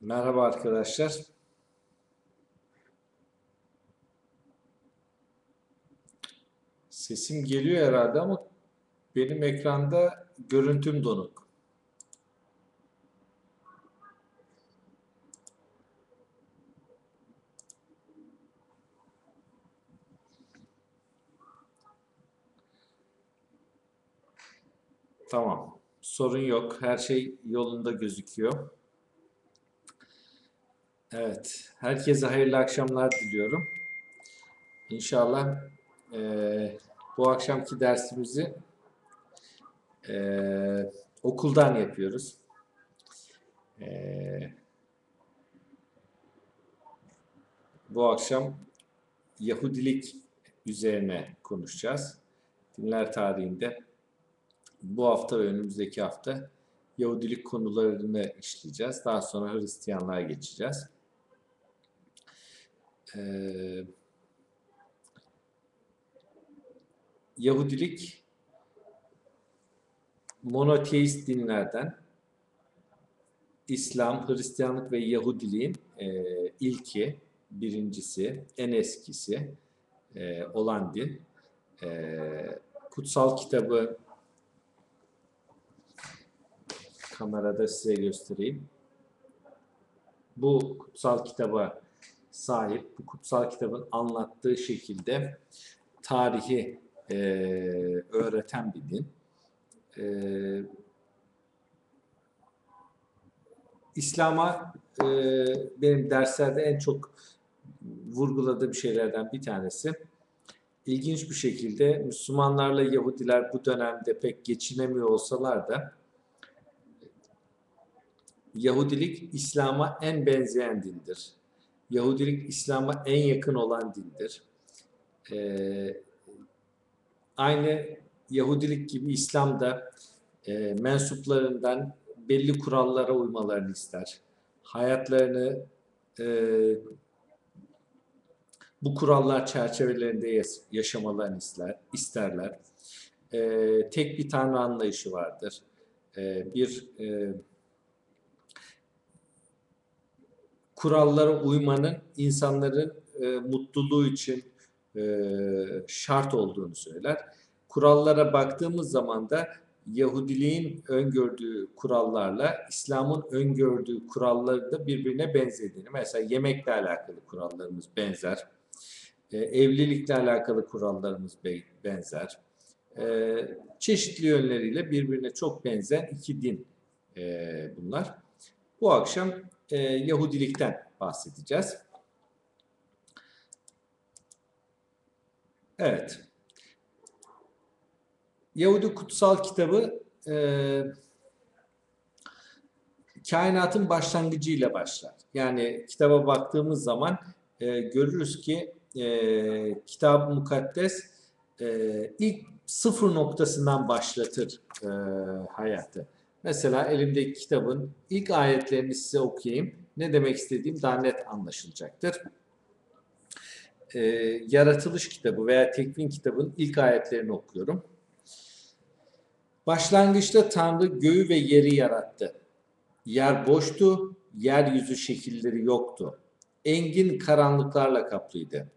Merhaba arkadaşlar. Sesim geliyor herhalde ama benim ekranda görüntüm donuk. Tamam. Sorun yok. Her şey yolunda gözüküyor. Evet. Herkese hayırlı akşamlar diliyorum. İnşallah eee, bu akşamki dersimizi eee, okuldan yapıyoruz. Eee, bu akşam Yahudilik üzerine konuşacağız. Dinler tarihinde bu hafta ve önümüzdeki hafta Yahudilik konularını işleyeceğiz. Daha sonra Hristiyanlığa geçeceğiz. Ee, Yahudilik monoteist dinlerden İslam, Hristiyanlık ve Yahudiliğin e, ilki, birincisi, en eskisi e, olan din. E, kutsal kitabı kamerada size göstereyim. Bu kutsal kitaba sahip, bu kutsal kitabın anlattığı şekilde tarihi e, öğreten bir din. E, İslam'a e, benim derslerde en çok vurguladığım şeylerden bir tanesi. İlginç bir şekilde Müslümanlarla Yahudiler bu dönemde pek geçinemiyor olsalar da Yahudilik İslam'a en benzeyen dindir. Yahudilik İslam'a en yakın olan dindir. Ee, aynı Yahudilik gibi İslam da e, mensuplarından belli kurallara uymalarını ister. Hayatlarını e, bu kurallar çerçevelerinde yaşamalarını ister, isterler. E, tek bir tanrı anlayışı vardır. E, bir e, kurallara uymanın insanların e, mutluluğu için e, şart olduğunu söyler. Kurallara baktığımız zaman da Yahudiliğin öngördüğü kurallarla İslam'ın öngördüğü kuralları da birbirine benzediğini. Mesela yemekle alakalı kurallarımız benzer. E, evlilikle alakalı kurallarımız be- benzer. E, çeşitli yönleriyle birbirine çok benzeyen iki din e, bunlar. Bu akşam e, Yahudilikten bahsedeceğiz. Evet. Yahudi kutsal kitabı e, kainatın başlangıcıyla başlar. Yani kitaba baktığımız zaman e, görürüz ki e, kitab-ı mukaddes e, ilk sıfır noktasından başlatır e, hayatı. Mesela elimdeki kitabın ilk ayetlerini size okuyayım. Ne demek istediğim daha net anlaşılacaktır. Ee, yaratılış kitabı veya tekvin kitabının ilk ayetlerini okuyorum. Başlangıçta Tanrı göğü ve yeri yarattı. Yer boştu, yeryüzü şekilleri yoktu. Engin karanlıklarla kaplıydı.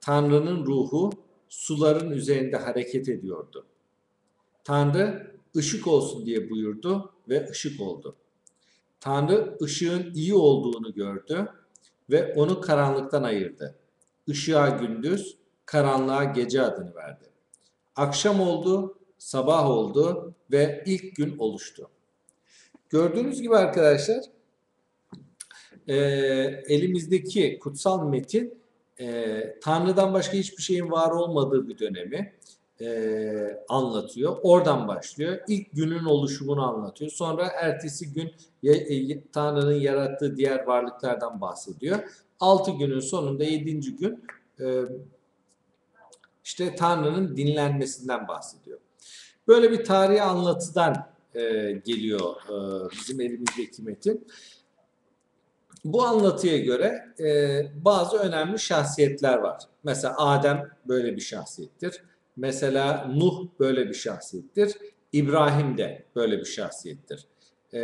Tanrı'nın ruhu suların üzerinde hareket ediyordu. Tanrı ışık olsun diye buyurdu ve ışık oldu. Tanrı ışığın iyi olduğunu gördü ve onu karanlıktan ayırdı. Işığa gündüz, karanlığa gece adını verdi. Akşam oldu, sabah oldu ve ilk gün oluştu. Gördüğünüz gibi arkadaşlar e, elimizdeki kutsal metin e, Tanrı'dan başka hiçbir şeyin var olmadığı bir dönemi e, anlatıyor. Oradan başlıyor. İlk günün oluşumunu anlatıyor. Sonra ertesi gün e, Tanrı'nın yarattığı diğer varlıklardan bahsediyor. Altı günün sonunda yedinci gün e, işte Tanrı'nın dinlenmesinden bahsediyor. Böyle bir tarihi anlatıdan e, geliyor e, bizim elimizdeki metin. Bu anlatıya göre e, bazı önemli şahsiyetler var. Mesela Adem böyle bir şahsiyettir. Mesela Nuh böyle bir şahsiyettir. İbrahim de böyle bir şahsiyettir. E,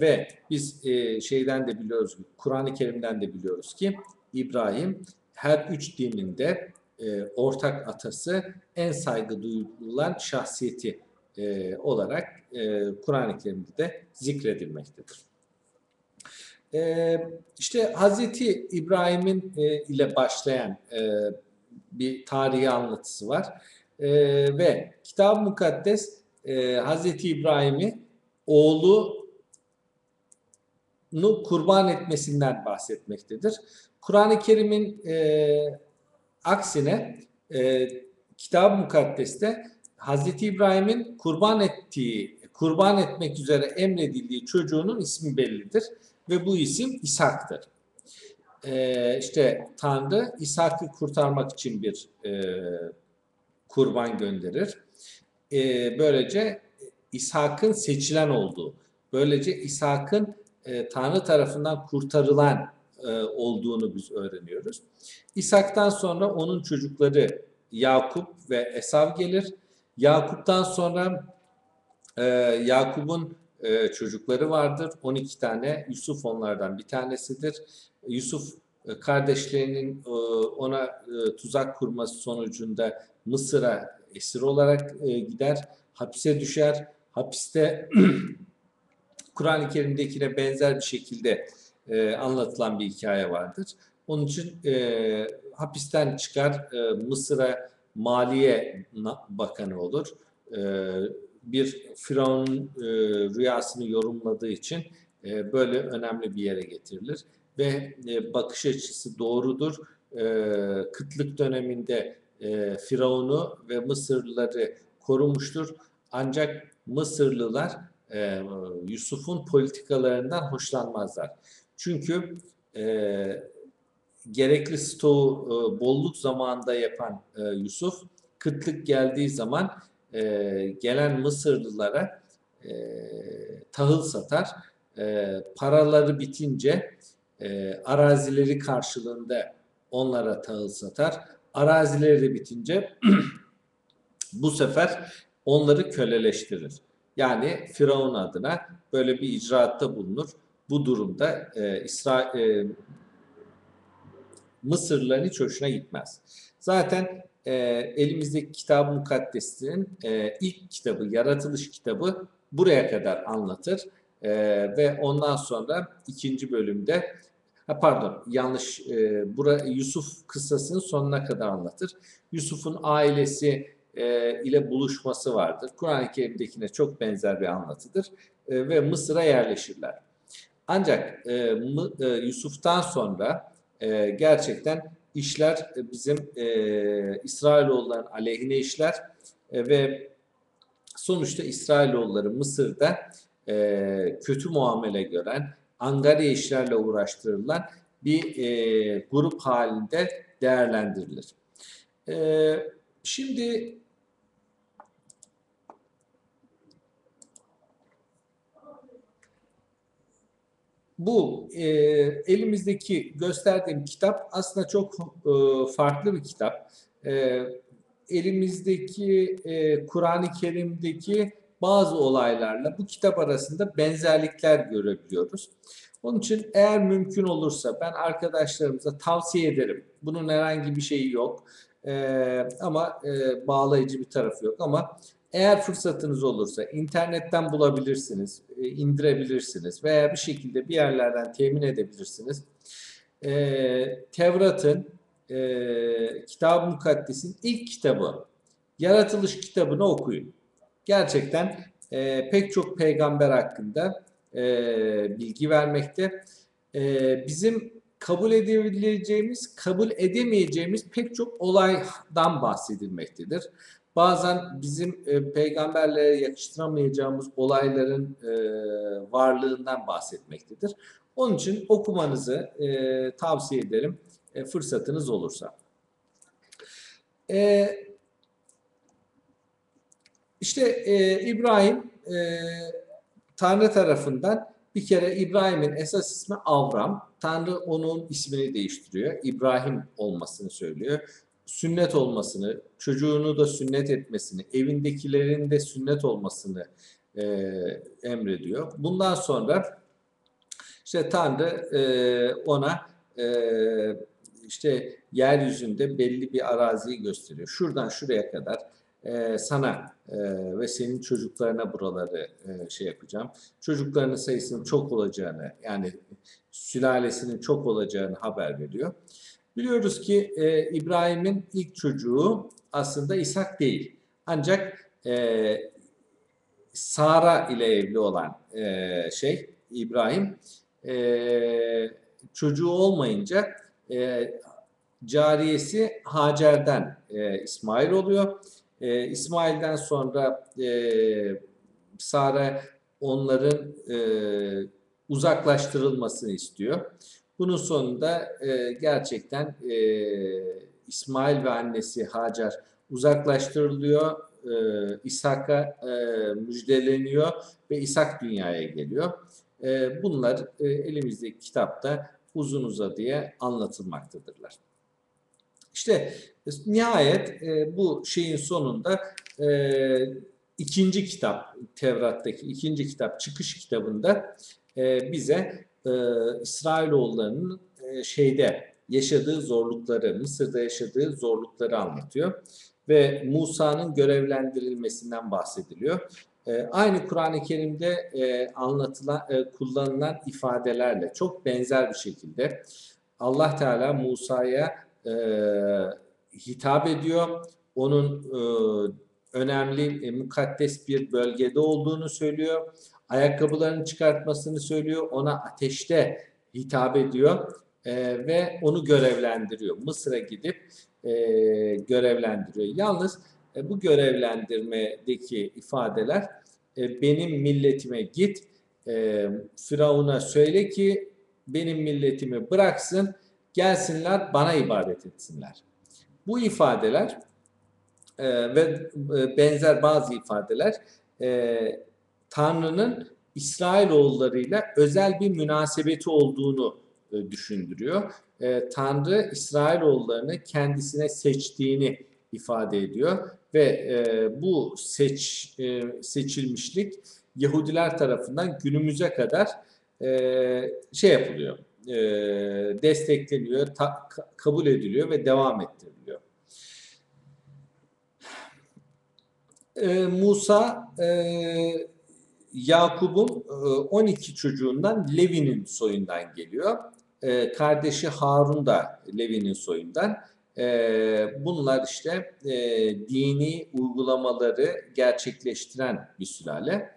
ve biz e, şeyden de biliyoruz, Kur'an-ı Kerim'den de biliyoruz ki İbrahim her üç dininde e, ortak atası en saygı duyulan şahsiyeti e, olarak e, Kur'an-ı Kerim'de de zikredilmektedir. E, işte Hazreti İbrahim'in e, ile başlayan e, bir tarihi anlatısı var. E, ve Kitab-ı Mukaddes e, Hazreti İbrahim'i oğlu kurban etmesinden bahsetmektedir. Kur'an-ı Kerim'in e, aksine e, Kitab-ı Mukaddes'te Hazreti İbrahim'in kurban ettiği, kurban etmek üzere emredildiği çocuğunun ismi bellidir ve bu isim İshak'tır. E, işte Tanrı İshak'ı kurtarmak için bir e, kurban gönderir. E, böylece İshak'ın seçilen olduğu, böylece İshak'ın e, Tanrı tarafından kurtarılan e, olduğunu biz öğreniyoruz. İshak'tan sonra onun çocukları Yakup ve Esav gelir. Yakup'tan sonra e, Yakup'un e, çocukları vardır. 12 tane. Yusuf onlardan bir tanesidir. Yusuf kardeşlerinin e, ona e, tuzak kurması sonucunda Mısır'a esir olarak e, gider. Hapise düşer. Hapiste Kur'an-ı Kerim'dekine benzer bir şekilde e, anlatılan bir hikaye vardır. Onun için e, hapisten çıkar e, Mısır'a Maliye Bakanı olur. E, bir Firavun e, rüyasını yorumladığı için e, böyle önemli bir yere getirilir. Ve e, bakış açısı doğrudur. E, kıtlık döneminde e, Firavun'u ve Mısırlıları korumuştur. Ancak Mısırlılar e, Yusuf'un politikalarından hoşlanmazlar. Çünkü gerekli stoğu bolluk zamanında yapan Yusuf, kıtlık geldiği zaman gelen Mısırlılara tahıl satar. Paraları bitince e, arazileri karşılığında onlara tahıl satar. Arazileri de bitince bu sefer onları köleleştirir. Yani Firavun adına böyle bir icraatta bulunur. Bu durumda e, İsra e, Mısırlıların hiç hoşuna gitmez. Zaten e, elimizdeki Kitab-ı Mukaddes'in e, ilk kitabı, yaratılış kitabı buraya kadar anlatır. E, ve ondan sonra ikinci bölümde ha pardon yanlış e, bura, Yusuf kıssasının sonuna kadar anlatır. Yusuf'un ailesi e, ile buluşması vardır. Kur'an-ı Kerim'dekine çok benzer bir anlatıdır. E, ve Mısır'a yerleşirler. Ancak e, e, Yusuf'tan sonra e, gerçekten işler e, bizim e, İsrailoğulların aleyhine işler e, ve sonuçta İsrailoğulları Mısır'da e, kötü muamele gören, angarya işlerle uğraştırılan bir e, grup halinde değerlendirilir. E, şimdi bu e, elimizdeki gösterdiğim kitap aslında çok e, farklı bir kitap. E, elimizdeki e, Kur'an-ı Kerim'deki bazı olaylarla bu kitap arasında benzerlikler görebiliyoruz. Onun için eğer mümkün olursa ben arkadaşlarımıza tavsiye ederim. Bunun herhangi bir şeyi yok. E, ama e, bağlayıcı bir tarafı yok ama eğer fırsatınız olursa internetten bulabilirsiniz, e, indirebilirsiniz veya bir şekilde bir yerlerden temin edebilirsiniz. E, Tevrat'ın, e, Kitab-ı Mukaddes'in ilk kitabı, Yaratılış kitabını okuyun. Gerçekten e, pek çok peygamber hakkında e, bilgi vermekte. E, bizim kabul edebileceğimiz, kabul edemeyeceğimiz pek çok olaydan bahsedilmektedir bazen bizim e, peygamberlere yakıştıramayacağımız olayların e, varlığından bahsetmektedir. Onun için okumanızı e, tavsiye ederim e, fırsatınız olursa. E, işte e, İbrahim e, Tanrı tarafından bir kere İbrahim'in esas ismi Avram. Tanrı onun ismini değiştiriyor. İbrahim olmasını söylüyor sünnet olmasını, çocuğunu da sünnet etmesini, evindekilerin de sünnet olmasını e, emrediyor. Bundan sonra işte Tanrı e, ona e, işte yeryüzünde belli bir araziyi gösteriyor. Şuradan şuraya kadar e, sana e, ve senin çocuklarına buraları e, şey yapacağım. Çocuklarının sayısının çok olacağını yani sülalesinin çok olacağını haber veriyor. Biliyoruz ki e, İbrahim'in ilk çocuğu aslında İshak değil. Ancak e, Sara ile evli olan e, şey İbrahim e, çocuğu olmayınca e, cariyesi Hacer'den e, İsmail oluyor. E, İsmail'den sonra e, Sara onların e, uzaklaştırılmasını istiyor. Bunun sonunda e, gerçekten e, İsmail ve annesi Hacer uzaklaştırılıyor. E, İshak'a e, müjdeleniyor ve İshak dünyaya geliyor. E, bunlar e, elimizdeki kitapta uzun uzadıya anlatılmaktadırlar. İşte nihayet e, bu şeyin sonunda e, ikinci kitap Tevrat'taki ikinci kitap çıkış kitabında e, bize e, İsrailoğullarının e, şeyde yaşadığı zorlukları, Mısır'da yaşadığı zorlukları anlatıyor ve Musa'nın görevlendirilmesinden bahsediliyor. E, aynı Kur'an-ı Kerim'de e, anlatılan, e, kullanılan ifadelerle çok benzer bir şekilde Allah Teala Musa'ya e, hitap ediyor. Onun e, önemli, e, mukaddes bir bölgede olduğunu söylüyor. Ayakkabılarını çıkartmasını söylüyor. Ona ateşte hitap ediyor e, ve onu görevlendiriyor. Mısır'a gidip e, görevlendiriyor. Yalnız e, bu görevlendirmedeki ifadeler e, benim milletime git, e, Firavun'a söyle ki benim milletimi bıraksın, gelsinler bana ibadet etsinler. Bu ifadeler e, ve e, benzer bazı ifadeler e, Tanrı'nın İsrailoğullarıyla özel bir münasebeti olduğunu e, düşündürüyor. E, Tanrı İsrailoğullarını kendisine seçtiğini ifade ediyor ve e, bu seç e, seçilmişlik Yahudiler tarafından günümüze kadar e, şey yapılıyor, e, destekleniyor, ta, kabul ediliyor ve devam ettiriliyor. E, Musa e, Yakup'un e, 12 çocuğundan Levi'nin soyundan geliyor. E, kardeşi Harun da Levi'nin soyundan. E, bunlar işte e, dini uygulamaları gerçekleştiren bir sülale.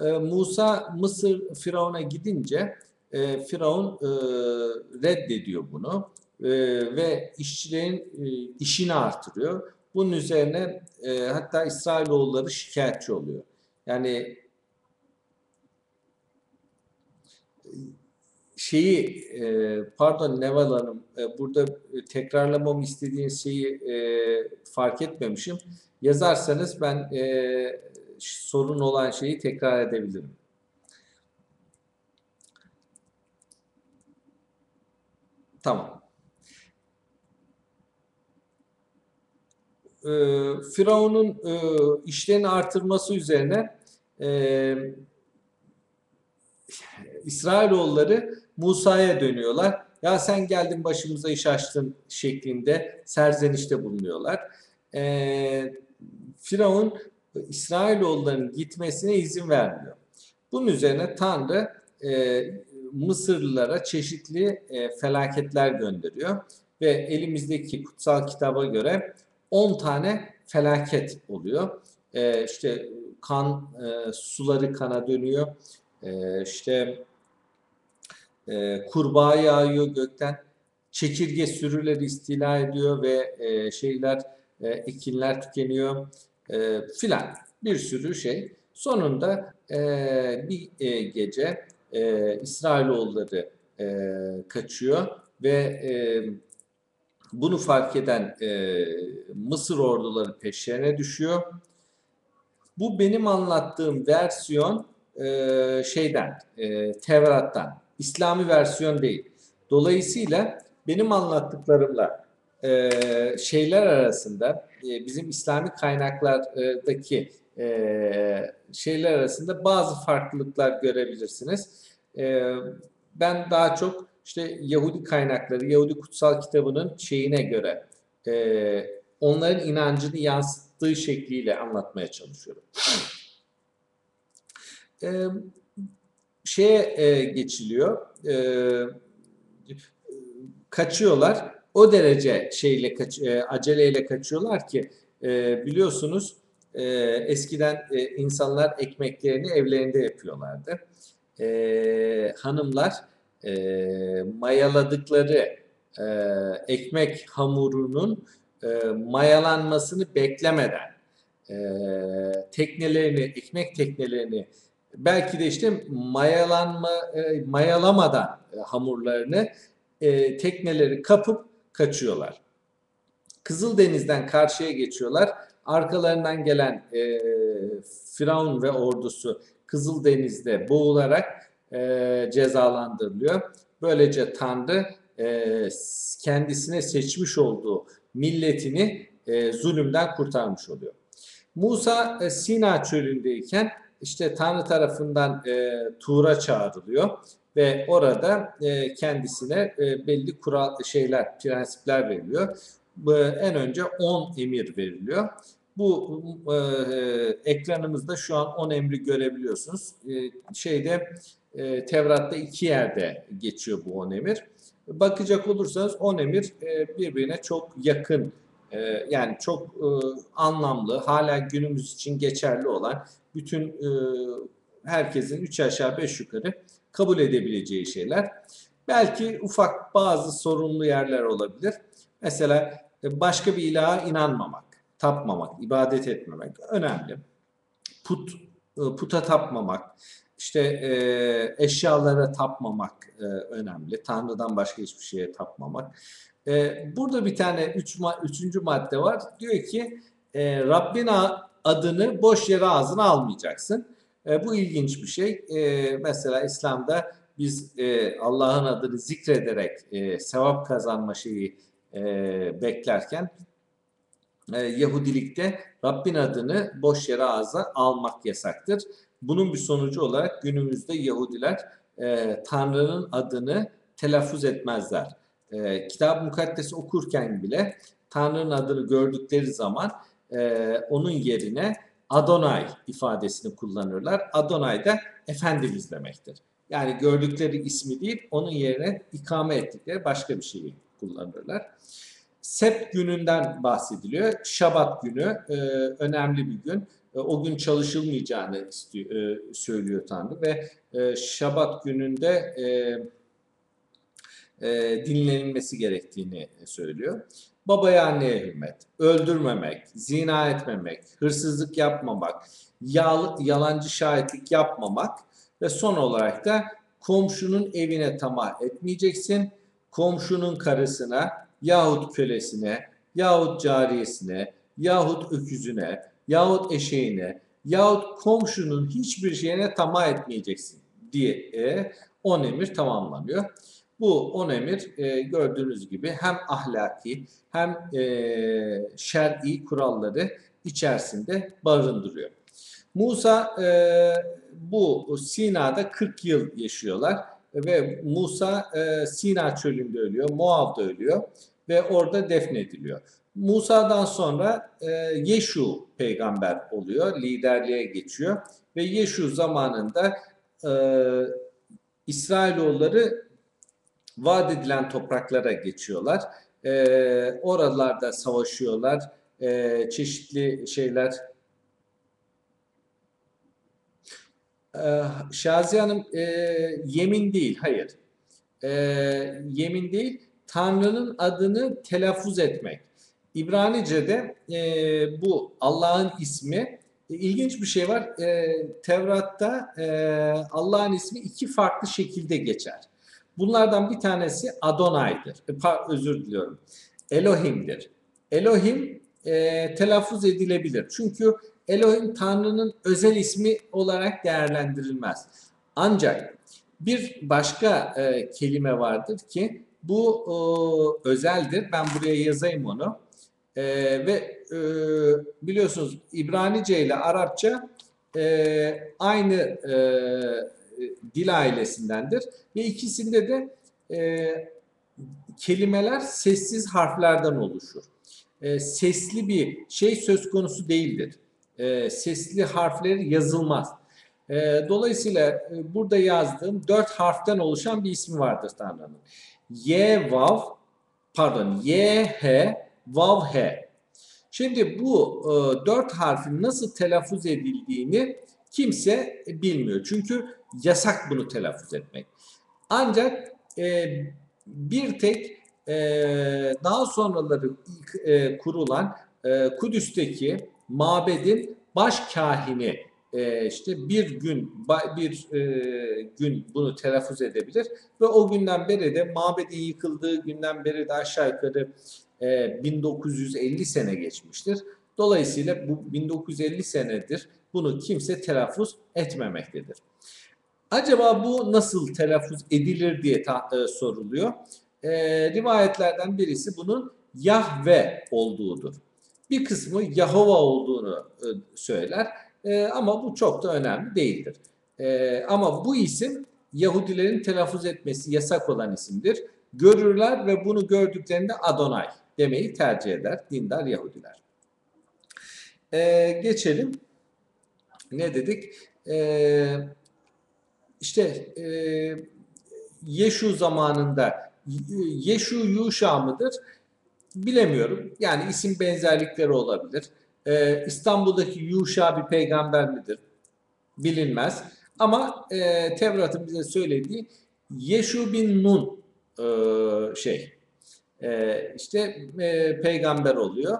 E, Musa Mısır Firavun'a gidince e, Firavun e, reddediyor bunu e, ve işçilerin e, işini artırıyor. Bunun üzerine e, hatta İsrailoğulları şikayetçi oluyor. Yani şeyi e, pardon Neval Hanım e, burada tekrarlamamı istediğiniz şeyi e, fark etmemişim. Yazarsanız ben e, sorun olan şeyi tekrar edebilirim. Tamam. E, Firavun'un e, işlerini artırması üzerine e, İsrailoğulları Musa'ya dönüyorlar. Ya sen geldin başımıza iş açtın şeklinde serzenişte bulunuyorlar. E, Firavun İsrailoğullarının gitmesine izin vermiyor. Bunun üzerine Tanrı e, Mısırlılara çeşitli e, felaketler gönderiyor ve elimizdeki kutsal kitaba göre 10 tane felaket oluyor. E, işte kan e, suları kana dönüyor. E, işte e, kurbağa yağıyor gökten. Çekirge sürüleri istila ediyor ve e, şeyler e, ekinler tükeniyor e, filan bir sürü şey. Sonunda e, bir e, gece e, İsrailoğulları e, kaçıyor ve e, bunu fark eden e, Mısır orduları peşlerine düşüyor. Bu benim anlattığım versiyon e, şeyden, e, Tevrat'tan. İslami versiyon değil. Dolayısıyla benim anlattıklarımla e, şeyler arasında e, bizim İslami kaynaklardaki e, şeyler arasında bazı farklılıklar görebilirsiniz. E, ben daha çok işte Yahudi kaynakları, Yahudi kutsal kitabının şeyine göre e, onların inancını yansıttığı şekliyle anlatmaya çalışıyorum. E, şeye e, geçiliyor. E, kaçıyorlar. O derece şeyle kaç, e, aceleyle kaçıyorlar ki e, biliyorsunuz e, eskiden e, insanlar ekmeklerini evlerinde yapıyorlardı. E, hanımlar e, mayaladıkları e, ekmek hamurunun e, mayalanmasını beklemeden e, teknelerini, ekmek teknelerini belki de işte mayalanma e, mayalamadan e, hamurlarını e, tekneleri kapıp kaçıyorlar. Kızıldeniz'den karşıya geçiyorlar. Arkalarından gelen e, Firavun ve ordusu Kızıldeniz'de boğularak e, cezalandırılıyor. Böylece Tanrı e, kendisine seçmiş olduğu milletini e, zulümden kurtarmış oluyor. Musa e, Sina çölündeyken işte Tanrı tarafından e, Tur'a çağrılıyor ve orada e, kendisine e, belli kural şeyler, prensipler veriliyor. Bu, en önce 10 emir veriliyor. Bu e, ekranımızda şu an 10 emri görebiliyorsunuz. E, şeyde e, Tevrat'ta iki yerde geçiyor bu 10 emir. Bakacak olursanız 10 emir e, birbirine çok yakın e, yani çok e, anlamlı, hala günümüz için geçerli olan bütün e, herkesin 3 aşağı 5 yukarı kabul edebileceği şeyler. Belki ufak bazı sorunlu yerler olabilir. Mesela başka bir ilaha inanmamak, tapmamak, ibadet etmemek önemli. Put e, puta tapmamak, işte e, eşyalara tapmamak e, önemli. Tanrı'dan başka hiçbir şeye tapmamak. Burada bir tane üç, üçüncü madde var. Diyor ki e, Rabbin adını boş yere ağzına almayacaksın. Bu ilginç bir şey. Mesela İslam'da biz Allah'ın adını zikrederek sevap kazanma şeyi e, beklerken e, Yahudilikte Rabbin adını boş yere ağza almak yasaktır. Bunun bir sonucu olarak günümüzde Yahudiler e, Tanrı'nın adını telaffuz etmezler. E, Kitab-ı Mukaddes'i okurken bile Tanrı'nın adını gördükleri zaman e, onun yerine Adonai ifadesini kullanırlar. Adonai da Efendimiz demektir. Yani gördükleri ismi değil, onun yerine ikame ettikleri başka bir şeyi kullanırlar. Sept gününden bahsediliyor. Şabat günü e, önemli bir gün. E, o gün çalışılmayacağını istiyor, e, söylüyor Tanrı ve e, Şabat gününde e, e, dinlenilmesi gerektiğini söylüyor. Babaya anneye hürmet, öldürmemek, zina etmemek, hırsızlık yapmamak, yal, yalancı şahitlik yapmamak ve son olarak da komşunun evine tamah etmeyeceksin. Komşunun karısına yahut kölesine yahut cariyesine yahut öküzüne yahut eşeğine yahut komşunun hiçbir şeyine tamah etmeyeceksin diye 10 emir tamamlanıyor. Bu on emir e, gördüğünüz gibi hem ahlaki hem e, şer'i kuralları içerisinde barındırıyor. Musa e, bu Sina'da 40 yıl yaşıyorlar ve Musa e, Sina çölünde ölüyor, Moab'da ölüyor ve orada defnediliyor. Musa'dan sonra e, Yeşu peygamber oluyor, liderliğe geçiyor ve Yeşu zamanında e, İsrailoğulları vaat edilen topraklara geçiyorlar. E, oralarda savaşıyorlar. E, çeşitli şeyler. E, Şazi Hanım e, yemin değil, hayır. E, yemin değil, Tanrı'nın adını telaffuz etmek. İbranice'de e, bu Allah'ın ismi e, ilginç bir şey var. E, Tevrat'ta e, Allah'ın ismi iki farklı şekilde geçer. Bunlardan bir tanesi Adonay'dır. E, özür diliyorum. Elohim'dir. Elohim e, telaffuz edilebilir. Çünkü Elohim Tanrı'nın özel ismi olarak değerlendirilmez. Ancak bir başka e, kelime vardır ki Bu e, özeldir. Ben buraya yazayım onu. E, ve e, biliyorsunuz İbranice ile Arapça e, aynı e, dil ailesindendir. Ve ikisinde de e, kelimeler sessiz harflerden oluşur. E, sesli bir şey söz konusu değildir. E, sesli harfleri yazılmaz. E, dolayısıyla e, burada yazdığım dört harften oluşan bir ismi vardır Tanrı'nın. Y, Vav, pardon, Y, H, Vav, H. Şimdi bu e, dört harfin nasıl telaffuz edildiğini kimse bilmiyor. Çünkü yasak bunu telaffuz etmek. Ancak e, bir tek e, daha sonraları e, kurulan e, Kudüs'teki mabedin baş kahini e, işte bir gün bir e, gün bunu telaffuz edebilir ve o günden beri de mabedin yıkıldığı günden beri de aşağı yukarı e, 1950 sene geçmiştir. Dolayısıyla bu 1950 senedir bunu kimse telaffuz etmemektedir. Acaba bu nasıl telaffuz edilir diye ta, e, soruluyor. E, rivayetlerden birisi bunun Yahve olduğudur. Bir kısmı Yahova olduğunu e, söyler e, ama bu çok da önemli değildir. E, ama bu isim Yahudilerin telaffuz etmesi yasak olan isimdir. Görürler ve bunu gördüklerinde Adonay demeyi tercih eder dindar Yahudiler. Geçelim. Ne dedik? E, işte e, Yeşu zamanında Yeşu Yuşa mıdır? Bilemiyorum. Yani isim benzerlikleri olabilir. Ee, İstanbul'daki Yuşa bir peygamber midir? Bilinmez. Ama e, Tevrat'ın bize söylediği Yeşu bin Nun e, şey e, işte e, peygamber oluyor.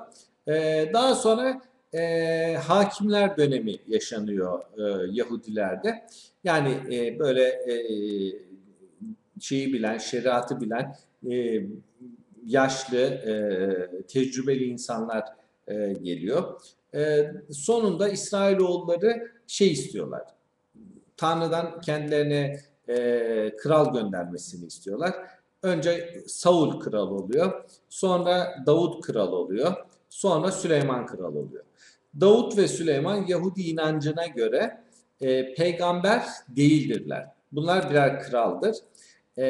E, daha sonra e, hakimler dönemi yaşanıyor e, Yahudilerde. Yani e, böyle e, şeyi bilen, şeriatı bilen e, yaşlı, e, tecrübeli insanlar e, geliyor. E, sonunda İsrailoğulları şey istiyorlar. Tanrı'dan kendilerine e, kral göndermesini istiyorlar. Önce Saul kral oluyor. Sonra Davut kral oluyor. Sonra Süleyman kral oluyor. Davut ve Süleyman Yahudi inancına göre e, peygamber değildirler. Bunlar birer kraldır. E,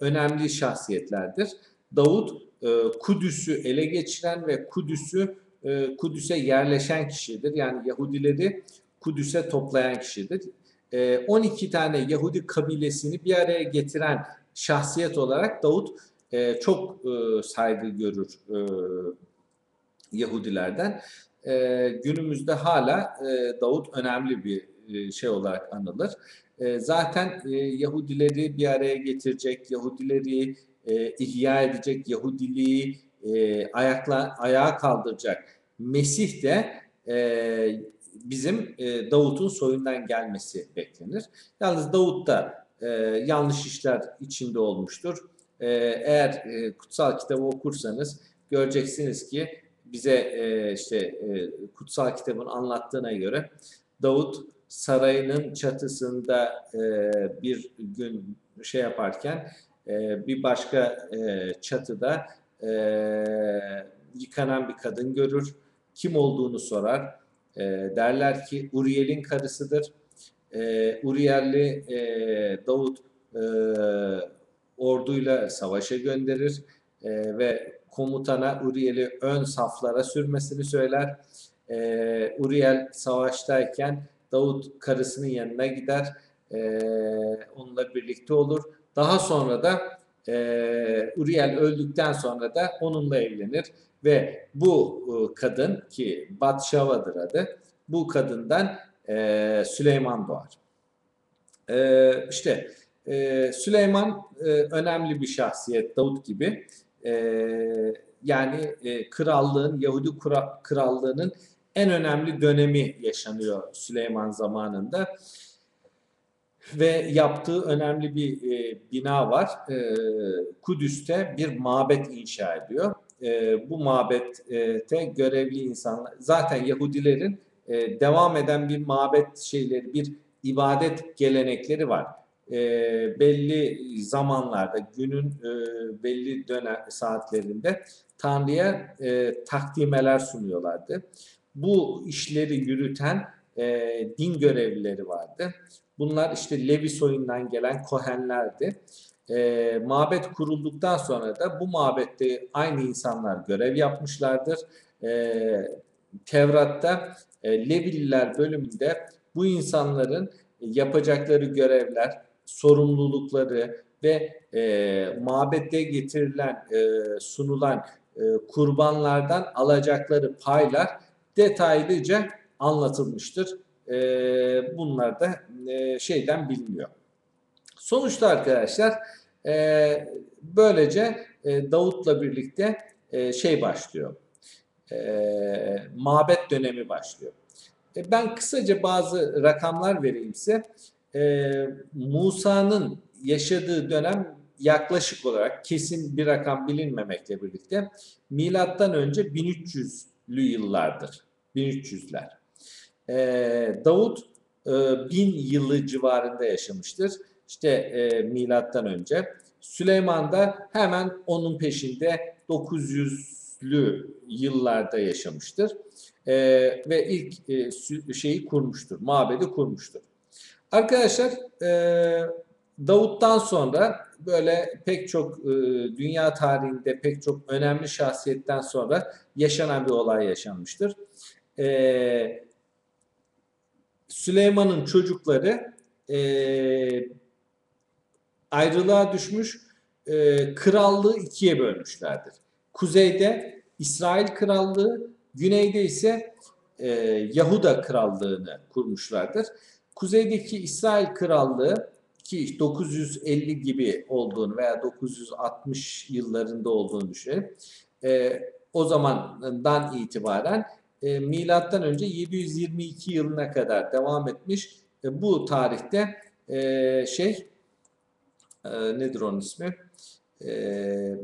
önemli şahsiyetlerdir. Davut e, Kudüs'ü ele geçiren ve Kudüs'ü e, Kudüs'e yerleşen kişidir. Yani Yahudileri Kudüs'e toplayan kişidir. E, 12 tane Yahudi kabilesini bir araya getiren şahsiyet olarak Davut e, çok e, saygı görür e, Yahudilerden. E, günümüzde hala e, Davut önemli bir e, şey olarak anılır. E, zaten e, Yahudileri bir araya getirecek, Yahudileri ihya edecek, Yahudiliği ayakla ayağa kaldıracak Mesih de bizim Davut'un soyundan gelmesi beklenir. Yalnız Davut da yanlış işler içinde olmuştur. eğer kutsal kitabı okursanız göreceksiniz ki bize işte kutsal kitabın anlattığına göre Davut sarayının çatısında e, bir gün şey yaparken e, bir başka e, çatıda e, yıkanan bir kadın görür. Kim olduğunu sorar. E, derler ki Uriel'in karısıdır. E, Uriel'i e, Davut e, orduyla savaşa gönderir e, ve komutana Uriel'i ön saflara sürmesini söyler. E, Uriel savaştayken Davut karısının yanına gider. E, onunla birlikte olur. Daha sonra da e, Uriel öldükten sonra da onunla evlenir ve bu e, kadın ki Batşava'dır adı bu kadından e, Süleyman doğar. E, işte e, Süleyman e, önemli bir şahsiyet Davut gibi. E, yani e, krallığın, Yahudi krallığının en önemli dönemi yaşanıyor Süleyman zamanında. Ve yaptığı önemli bir e, bina var. E, Kudüs'te bir mabet inşa ediyor. E, bu mabette görevli insanlar, zaten Yahudilerin e, devam eden bir mabet şeyleri, bir ibadet gelenekleri var. e, belli zamanlarda günün e, belli dönem saatlerinde Tanrı'ya e, takdimeler sunuyorlardı. Bu işleri yürüten e, din görevlileri vardı. Bunlar işte Levi soyundan gelen Kohenlerdi. E, mabet kurulduktan sonra da bu mabette aynı insanlar görev yapmışlardır. E, Tevrat'ta e, Levililer bölümünde bu insanların yapacakları görevler, sorumlulukları ve e, mabette getirilen, e, sunulan e, kurbanlardan alacakları paylar detaylıca anlatılmıştır. E, bunlar da e, şeyden biliniyor. Sonuçta arkadaşlar e, böylece e, Davut'la birlikte e, şey başlıyor. E, mabet dönemi başlıyor. E, ben kısaca bazı rakamlar vereyim size. E, Musa'nın yaşadığı dönem yaklaşık olarak kesin bir rakam bilinmemekle birlikte milattan önce 1300'lü yıllardır. 1300'ler. E, Davut e, 1000 yılı civarında yaşamıştır. İşte e, milattan önce. Süleyman da hemen onun peşinde 900'lü yıllarda yaşamıştır. E, ve ilk e, şeyi kurmuştur, mabedi kurmuştur. Arkadaşlar e, Davut'tan sonra böyle pek çok e, dünya tarihinde pek çok önemli şahsiyetten sonra yaşanan bir olay yaşanmıştır. E, Süleyman'ın çocukları e, ayrılığa düşmüş e, krallığı ikiye bölmüşlerdir. Kuzeyde İsrail krallığı, güneyde ise e, Yahuda krallığını kurmuşlardır. Kuzeydeki İsrail krallığı ki 950 gibi olduğunu veya 960 yıllarında olduğunu düşünelim. E, o zamandan itibaren e, milattan önce 722 yılına kadar devam etmiş. E, bu tarihte e, şey e, nedir onun ismi? E,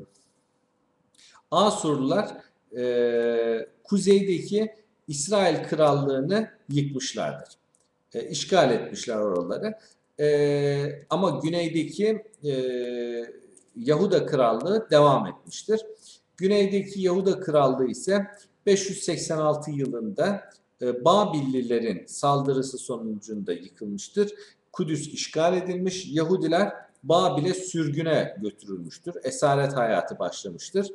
Asurlular e, kuzeydeki İsrail krallığını yıkmışlardır. E, işgal etmişler oraları. E, ama güneydeki e, Yahuda krallığı devam etmiştir. Güneydeki Yahuda krallığı ise 586 yılında e, Babillilerin saldırısı sonucunda yıkılmıştır. Kudüs işgal edilmiş. Yahudiler Babil'e sürgüne götürülmüştür. Esaret hayatı başlamıştır.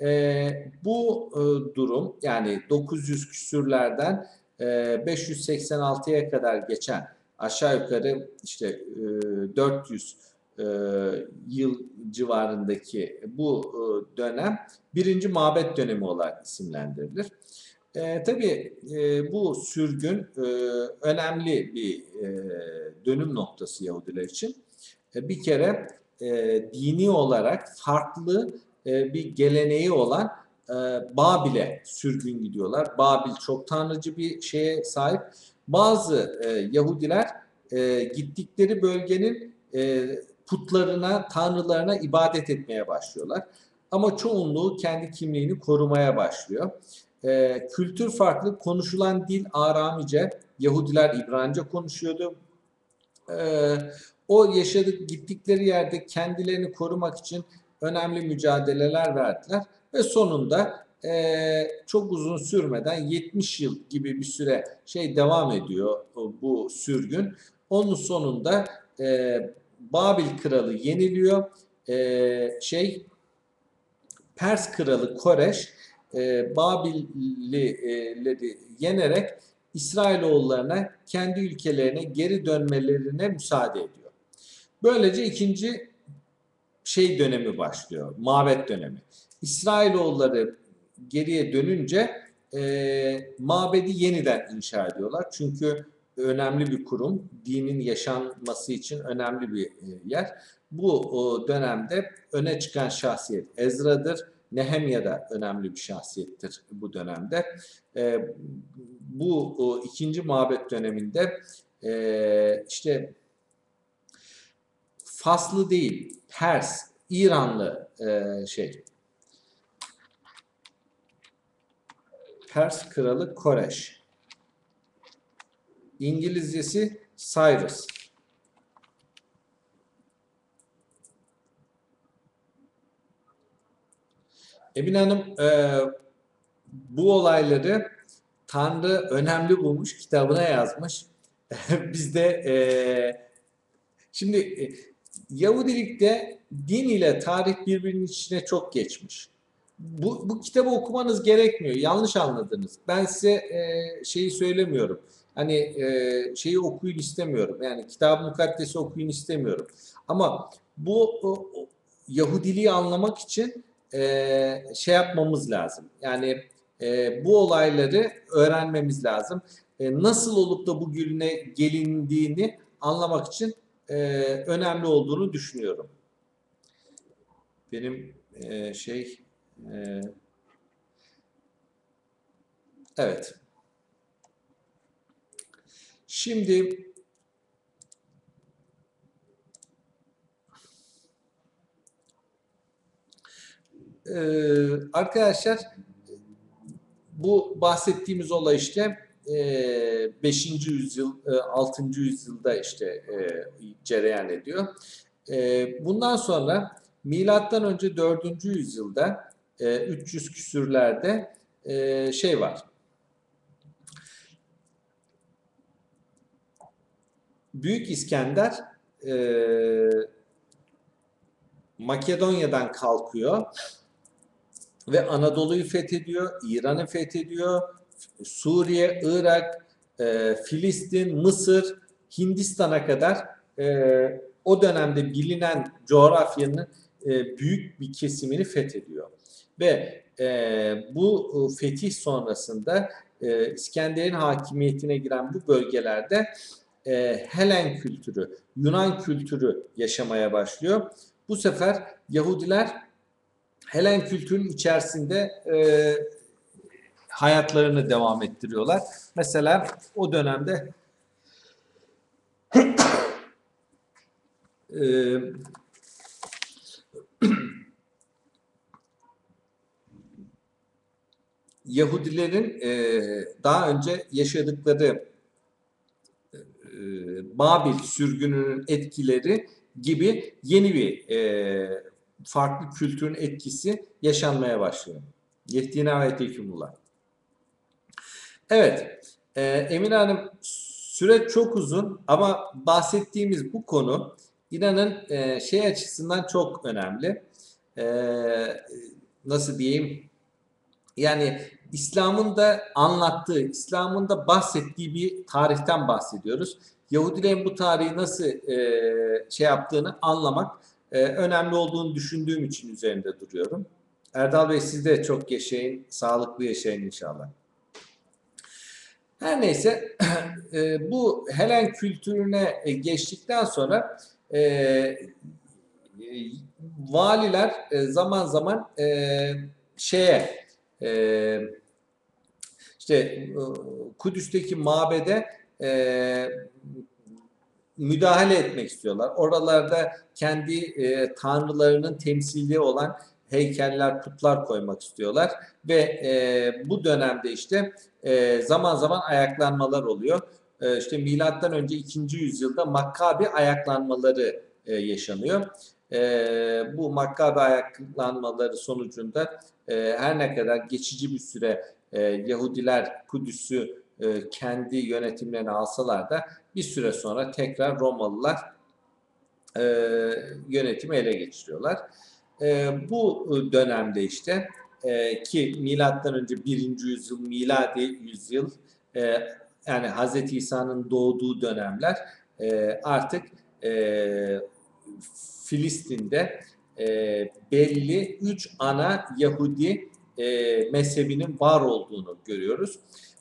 E, bu e, durum yani 900 küsürlerden e, 586'ya kadar geçen aşağı yukarı işte e, 400 e, yıl civarındaki bu e, dönem birinci mabet dönemi olarak isimlendirilir. E, tabii e, bu sürgün e, önemli bir e, dönüm noktası Yahudiler için. E, bir kere e, dini olarak farklı e, bir geleneği olan e, Babil'e sürgün gidiyorlar. Babil çok tanrıcı bir şeye sahip. Bazı e, Yahudiler e, gittikleri bölgenin e, putlarına, tanrılarına ibadet etmeye başlıyorlar. Ama çoğunluğu kendi kimliğini korumaya başlıyor. E, kültür farklı, konuşulan dil Aramice, Yahudiler İbranice konuşuyordu. E, o yaşadık gittikleri yerde kendilerini korumak için önemli mücadeleler verdiler ve sonunda e, çok uzun sürmeden 70 yıl gibi bir süre şey devam ediyor bu sürgün. Onun sonunda e, Babil kralı yeniliyor. E, şey Pers kralı Koreş e, Babillileri yenerek İsrailoğullarına kendi ülkelerine geri dönmelerine müsaade ediyor. Böylece ikinci şey dönemi başlıyor. Mabet dönemi. İsrailoğulları geriye dönünce e, mabedi yeniden inşa ediyorlar. Çünkü önemli bir kurum. Dinin yaşanması için önemli bir e, yer. Bu dönemde öne çıkan şahsiyet Ezra'dır. Nehemya da önemli bir şahsiyettir bu dönemde. E, bu ikinci mabet döneminde e, işte Faslı değil, Pers, İranlı şey. Pers kralı Koreş. İngilizcesi Cyrus. Emine Hanım e, bu olayları Tanrı önemli bulmuş, kitabına yazmış. Biz de e, şimdi e, Yahudilikte din ile tarih birbirinin içine çok geçmiş. Bu, bu kitabı okumanız gerekmiyor. Yanlış anladınız. Ben size e, şeyi söylemiyorum. Hani e, şeyi okuyun istemiyorum. Yani kitab-ı mukaddesi okuyun istemiyorum. Ama bu o, Yahudiliği anlamak için e, şey yapmamız lazım. Yani e, bu olayları öğrenmemiz lazım. E, nasıl olup da bugüne gelindiğini anlamak için e, önemli olduğunu düşünüyorum. Benim e, şey e, evet. Şimdi e, arkadaşlar bu bahsettiğimiz olay işte 5. yüzyıl, 6. yüzyılda işte e, cereyan ediyor. E, bundan sonra milattan önce 4. yüzyılda 300 küsürlerde şey var. Büyük İskender Makedonya'dan kalkıyor ve Anadolu'yu fethediyor, İran'ı fethediyor, Suriye, Irak, e, Filistin, Mısır, Hindistan'a kadar e, o dönemde bilinen coğrafyanın e, büyük bir kesimini fethediyor. Ve e, bu fetih sonrasında e, İskender'in hakimiyetine giren bu bölgelerde e, Helen kültürü, Yunan kültürü yaşamaya başlıyor. Bu sefer Yahudiler Helen kültürünün içerisinde e, hayatlarını devam ettiriyorlar. Mesela o dönemde e, Yahudilerin e, daha önce yaşadıkları Babil sürgününün etkileri gibi yeni bir e, farklı kültürün etkisi yaşanmaya başlıyor. Yehdina ve. Evet, e, Emine Hanım süreç çok uzun ama bahsettiğimiz bu konu inanın e, şey açısından çok önemli. E, nasıl diyeyim? Yani İslam'ın da anlattığı, İslam'ın da bahsettiği bir tarihten bahsediyoruz. Yahudilerin bu tarihi nasıl e, şey yaptığını anlamak e, önemli olduğunu düşündüğüm için üzerinde duruyorum. Erdal Bey siz de çok yaşayın, sağlıklı yaşayın inşallah. Her neyse e, bu Helen kültürüne e, geçtikten sonra e, e, valiler e, zaman zaman e, şeye e, işte Kudüs'teki mabede e, müdahale etmek istiyorlar. Oralarda kendi e, tanrılarının temsili olan heykeller, putlar koymak istiyorlar ve e, bu dönemde işte e, zaman zaman ayaklanmalar oluyor. E, işte milattan önce 2. yüzyılda Makkabi ayaklanmaları e, yaşanıyor. E, bu Makkabi ayaklanmaları sonucunda e, her ne kadar geçici bir süre e, Yahudiler Kudüs'ü e, kendi yönetimlerine alsalar da bir süre sonra tekrar Romalılar e, yönetimi ele geçiriyorlar. E, bu dönemde işte ki milattan önce 1. yüzyıl, miladi yüzyıl yani Hz. İsa'nın doğduğu dönemler artık Filistin'de e, belli üç ana Yahudi e, mezhebinin var olduğunu görüyoruz.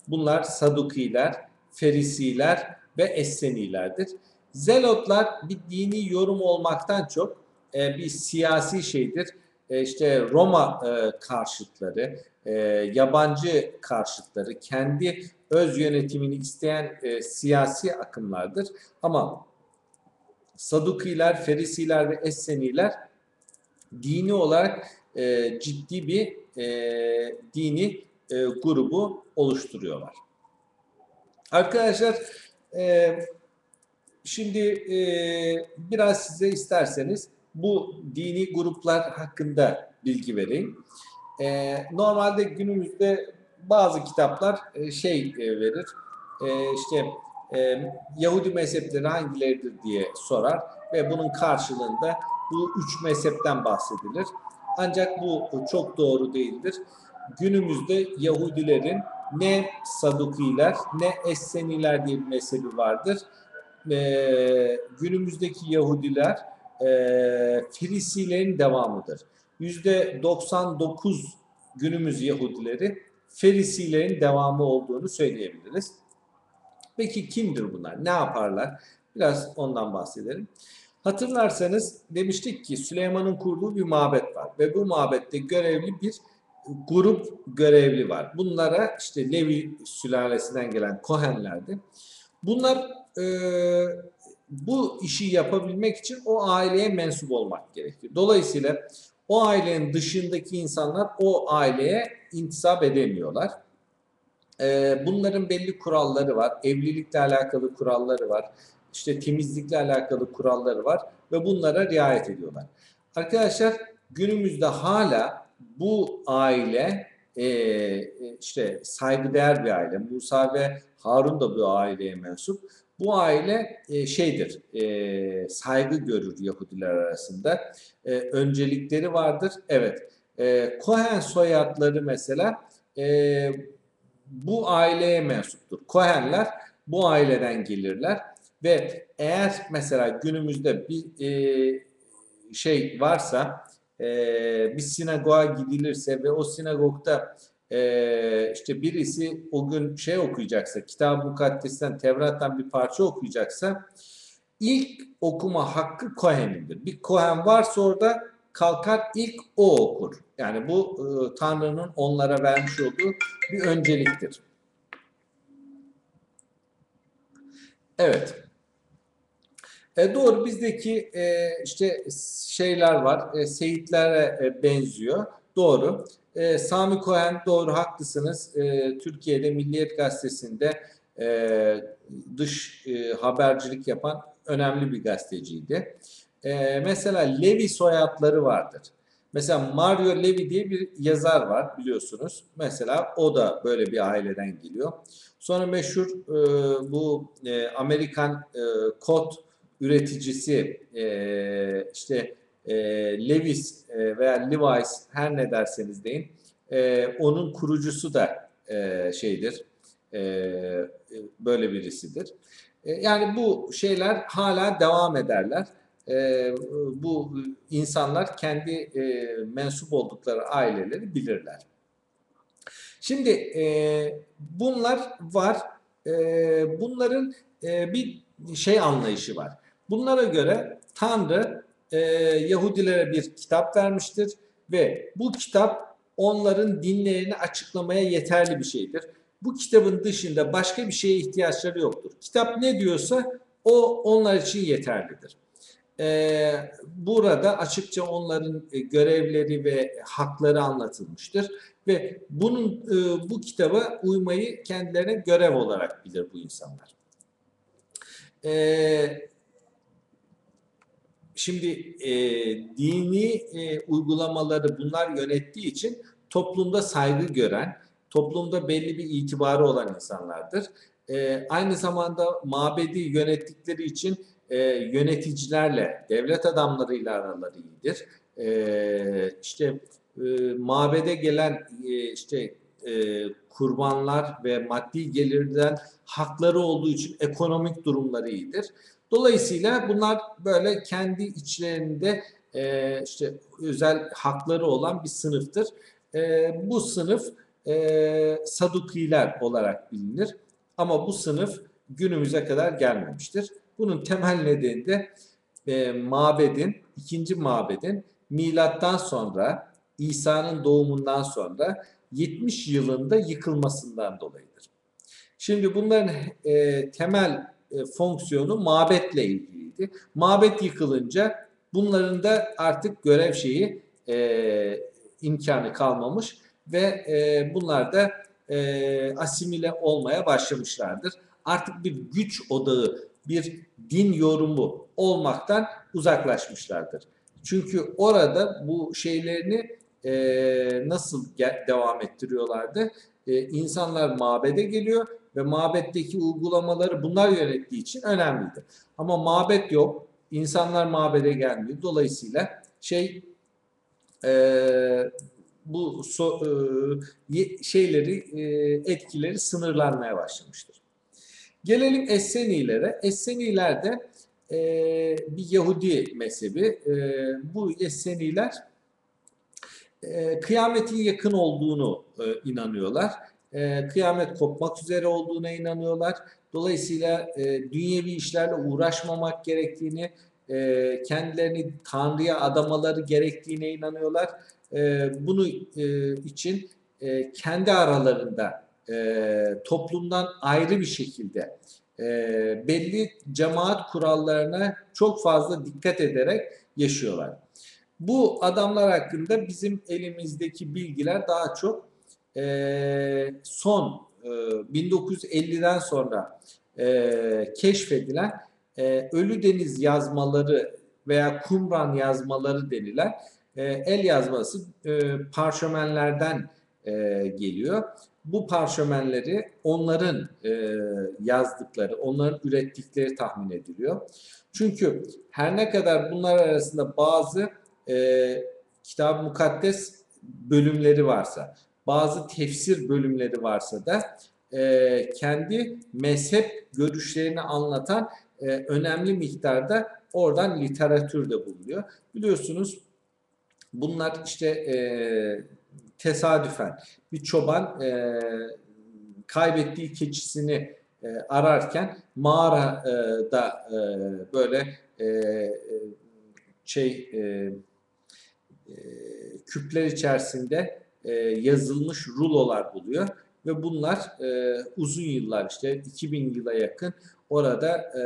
Bunlar Sadukiler, Ferisiler ve Essenilerdir. Zelotlar bir dini yorum olmaktan çok e, bir siyasi şeydir. E, işte Roma e, karşıtları, e, yabancı karşıtları, kendi öz yönetimini isteyen e, siyasi akımlardır. Ama Sadukiler, Ferisiler ve Esseniler dini olarak e, ciddi bir e, dini e, grubu oluşturuyorlar. Arkadaşlar e, şimdi e, biraz size isterseniz bu dini gruplar hakkında bilgi vereyim. E, normalde günümüzde bazı kitaplar e, şey e, verir. E, işte e, Yahudi mezhepleri hangileridir diye sorar ve bunun karşılığında bu üç mezhepten bahsedilir. Ancak bu çok doğru değildir. Günümüzde Yahudilerin ne Sadukiler ne Esseniler diye bir mezhebi vardır. Ee, günümüzdeki Yahudiler e, Ferisilerin devamıdır. Yüzde 99 günümüz Yahudileri Ferisilerin devamı olduğunu söyleyebiliriz. Peki kimdir bunlar? Ne yaparlar? Biraz ondan bahsedelim. Hatırlarsanız demiştik ki Süleyman'ın kurduğu bir mabet var ve bu mabette görevli bir grup görevli var. Bunlara işte Levi sülalesinden gelen Kohenlerdi. Bunlar e, bu işi yapabilmek için o aileye mensup olmak gerekiyor. Dolayısıyla o ailenin dışındaki insanlar o aileye intisap edemiyorlar. E, bunların belli kuralları var. Evlilikle alakalı kuralları var. İşte temizlikle alakalı kuralları var ve bunlara riayet ediyorlar. Arkadaşlar günümüzde hala bu aile e, işte saygıdeğer bir aile. Musa ve Harun da bu aileye mensup. Bu aile e, şeydir, e, saygı görür Yahudiler arasında. E, öncelikleri vardır. Evet, e, Kohen soyadları mesela e, bu aileye mensuptur. Kohenler bu aileden gelirler ve eğer mesela günümüzde bir e, şey varsa e, bir sinagoga gidilirse ve o sinagogda e, işte birisi o gün şey okuyacaksa, Kitab-ı Mukaddes'ten, Tevrat'tan bir parça okuyacaksa ilk okuma hakkı Kohen'indir. Bir Kohen varsa orada kalkar ilk o okur. Yani bu e, Tanrı'nın onlara vermiş olduğu bir önceliktir. Evet. E, doğru bizdeki e, işte şeyler var, e, seyitlere e, benziyor. Doğru. E, Sami Cohen doğru haklısınız. E, Türkiye'de Milliyet Gazetesi'nde e, dış e, habercilik yapan önemli bir gazeteciydi. E, mesela Levi soyadları vardır. Mesela Mario Levi diye bir yazar var biliyorsunuz. Mesela o da böyle bir aileden geliyor. Sonra meşhur e, bu e, Amerikan e, kod üreticisi e, işte e, Levis e, veya Levi's her ne derseniz deyin e, onun kurucusu da e, şeydir e, böyle birisidir. E, yani bu şeyler hala devam ederler. E, bu insanlar kendi e, mensup oldukları aileleri bilirler. Şimdi e, bunlar var. E, bunların e, bir şey anlayışı var. Bunlara göre Tanrı e, Yahudilere bir kitap vermiştir ve bu kitap onların dinlerini açıklamaya yeterli bir şeydir. Bu kitabın dışında başka bir şeye ihtiyaçları yoktur. Kitap ne diyorsa o onlar için yeterlidir. Ee, burada açıkça onların e, görevleri ve hakları anlatılmıştır ve bunun e, bu kitaba uymayı kendilerine görev olarak bilir bu insanlar. Ee, Şimdi e, dini e, uygulamaları bunlar yönettiği için toplumda saygı gören, toplumda belli bir itibarı olan insanlardır. E, aynı zamanda mabedi yönettikleri için e, yöneticilerle, devlet adamlarıyla araları iyidir. E, işte e, mabede gelen e, işte e, kurbanlar ve maddi gelirden hakları olduğu için ekonomik durumları iyidir. Dolayısıyla bunlar böyle kendi içlerinde e, işte özel hakları olan bir sınıftır. E, bu sınıf e, Sadukiler olarak bilinir. Ama bu sınıf günümüze kadar gelmemiştir. Bunun temel nedeni de e, mabedin, ikinci mabedin milattan sonra İsa'nın doğumundan sonra 70 yılında yıkılmasından dolayıdır. Şimdi bunların e, temel e, fonksiyonu mabetle ilgiliydi. Mabet yıkılınca bunların da artık görev şeyi e, imkanı kalmamış ve e, bunlar da e, asimile olmaya başlamışlardır. Artık bir güç odağı, bir din yorumu olmaktan uzaklaşmışlardır. Çünkü orada bu şeylerini e, nasıl devam ettiriyorlardı? E, insanlar mabede geliyor ve mabetteki uygulamaları bunlar yönettiği için önemliydi. Ama mabet yok. İnsanlar mabede gelmiyor. Dolayısıyla şey e, bu so, e, şeyleri e, etkileri sınırlanmaya başlamıştır. Gelelim Essenilere. Esseniler de e, bir Yahudi mezhebi. E, bu Esseniler e, kıyametin yakın olduğunu e, inanıyorlar. E, kıyamet kopmak üzere olduğuna inanıyorlar. Dolayısıyla e, dünyevi işlerle uğraşmamak gerektiğini, e, kendilerini Tanrı'ya adamaları gerektiğine inanıyorlar. E, bunu e, için e, kendi aralarında e, toplumdan ayrı bir şekilde e, belli cemaat kurallarına çok fazla dikkat ederek yaşıyorlar. Bu adamlar hakkında bizim elimizdeki bilgiler daha çok e, son e, 1950'den sonra e, keşfedilen e, Ölü Deniz yazmaları veya Kumran yazmaları denilen e, el yazması e, parşömenlerden e, geliyor. Bu parşömenleri onların e, yazdıkları, onların ürettikleri tahmin ediliyor. Çünkü her ne kadar bunlar arasında bazı e, kitab-ı mukaddes bölümleri varsa, bazı tefsir bölümleri varsa da e, kendi mezhep görüşlerini anlatan e, önemli miktarda oradan literatür de bulunuyor. Biliyorsunuz bunlar işte e, tesadüfen bir çoban e, kaybettiği keçisini e, ararken mağarada e, böyle e, e, şey e, e, küpler içerisinde e, yazılmış rulolar buluyor ve bunlar e, uzun yıllar işte 2000 yıla yakın orada e,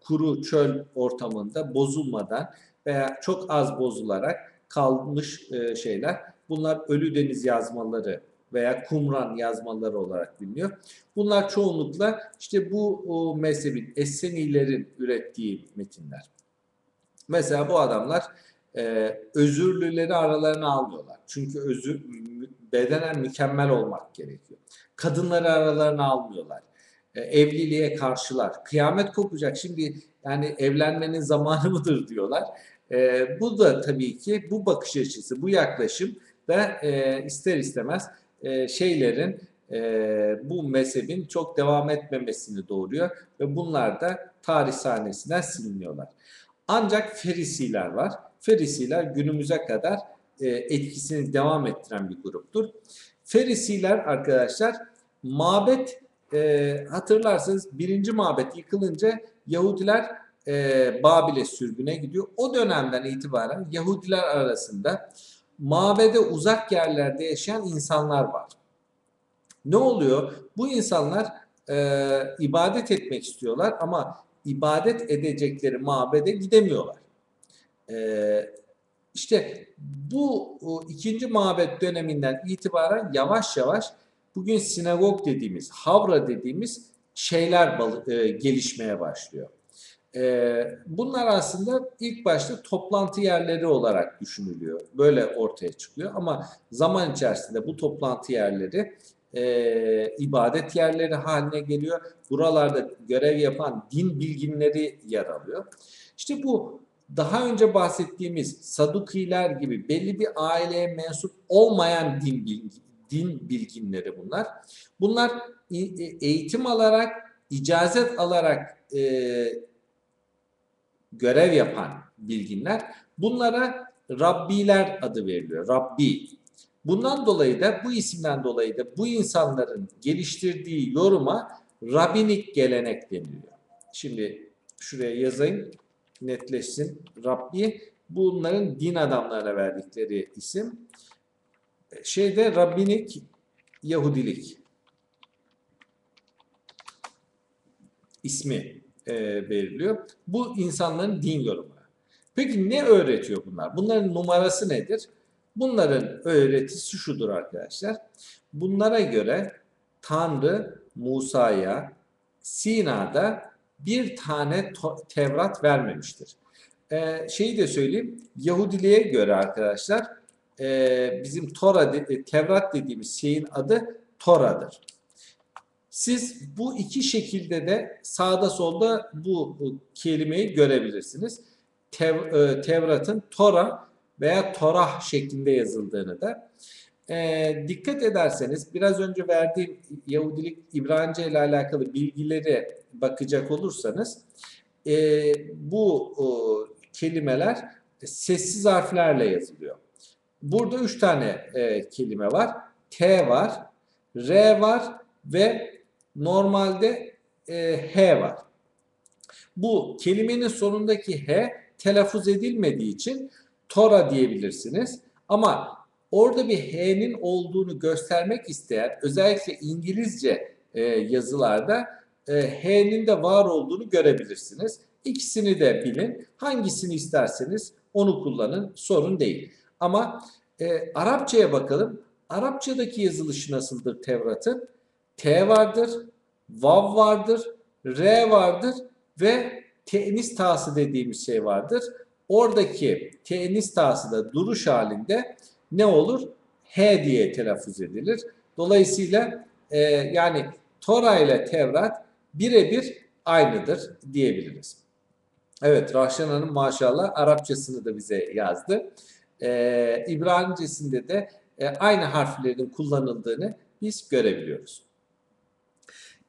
kuru çöl ortamında bozulmadan veya çok az bozularak kalmış e, şeyler. Bunlar Ölü Deniz yazmaları veya Kumran yazmaları olarak biliniyor. Bunlar çoğunlukla işte bu o, mezhebin, Essenilerin ürettiği metinler. Mesela bu adamlar e, özürlüleri aralarına almıyorlar. Çünkü özür bedenen mükemmel olmak gerekiyor. Kadınları aralarına almıyorlar. E, evliliğe karşılar. Kıyamet kopacak. Şimdi yani evlenmenin zamanı mıdır diyorlar. E, bu da tabii ki bu bakış açısı, bu yaklaşım da e, ister istemez e, şeylerin e, bu mezhebin çok devam etmemesini doğuruyor ve bunlar da tarih sahnesinden siliniyorlar. Ancak Ferisiler var. Ferisiler günümüze kadar e, etkisini devam ettiren bir gruptur. Ferisiler arkadaşlar mabet e, hatırlarsanız birinci mabet yıkılınca Yahudiler e, Babil'e sürgüne gidiyor. O dönemden itibaren Yahudiler arasında mabede uzak yerlerde yaşayan insanlar var. Ne oluyor? Bu insanlar e, ibadet etmek istiyorlar ama ibadet edecekleri mabede gidemiyorlar. E, işte bu ikinci mabet döneminden itibaren yavaş yavaş bugün sinagog dediğimiz, havra dediğimiz şeyler e, gelişmeye başlıyor. E, bunlar aslında ilk başta toplantı yerleri olarak düşünülüyor. Böyle ortaya çıkıyor ama zaman içerisinde bu toplantı yerleri e, ibadet yerleri haline geliyor. Buralarda görev yapan din bilginleri yer alıyor. İşte bu daha önce bahsettiğimiz Sadukiler gibi belli bir aileye mensup olmayan din din bilginleri bunlar. Bunlar e- eğitim alarak, icazet alarak e, görev yapan bilginler. Bunlara Rabbiler adı veriliyor. Rabbi. Bundan dolayı da bu isimden dolayı da bu insanların geliştirdiği yoruma Rabbinik gelenek deniliyor. Şimdi şuraya yazayım netleşsin. Rabbi bunların din adamlarına verdikleri isim. Şeyde Rabbinik Yahudilik ismi e, veriliyor. Bu insanların din yorumu. Peki ne öğretiyor bunlar? Bunların numarası nedir? Bunların öğretisi şudur arkadaşlar. Bunlara göre Tanrı Musa'ya Sina'da bir tane Tevrat vermemiştir. Ee, şeyi de söyleyeyim. Yahudiliğe göre arkadaşlar e, bizim Tora, de- Tevrat dediğimiz şeyin adı Tora'dır. Siz bu iki şekilde de sağda solda bu bu kelimeyi görebilirsiniz. Tev, e, Tevrat'ın Tora veya Torah şeklinde yazıldığını da. E, dikkat ederseniz biraz önce verdiğim Yahudilik İbranice ile alakalı bilgileri bakacak olursanız e, bu o, kelimeler sessiz harflerle yazılıyor. Burada üç tane e, kelime var. T var, R var ve normalde e, H var. Bu kelimenin sonundaki H telaffuz edilmediği için Tora diyebilirsiniz. Ama orada bir H'nin olduğunu göstermek isteyen özellikle İngilizce e, yazılarda e, H'nin de var olduğunu görebilirsiniz. İkisini de bilin. Hangisini isterseniz onu kullanın. Sorun değil. Ama e, Arapçaya bakalım. Arapçadaki yazılışı nasıldır Tevrat'ın? T vardır, Vav vardır, R vardır ve tenis tası dediğimiz şey vardır. Oradaki tenis tası da duruş halinde ne olur? H diye telaffuz edilir. Dolayısıyla e, yani Tora ile Tevrat birebir aynıdır diyebiliriz. Evet Rahşan Hanım maşallah Arapçasını da bize yazdı. Ee, İbranicesinde de e, aynı harflerin kullanıldığını biz görebiliyoruz.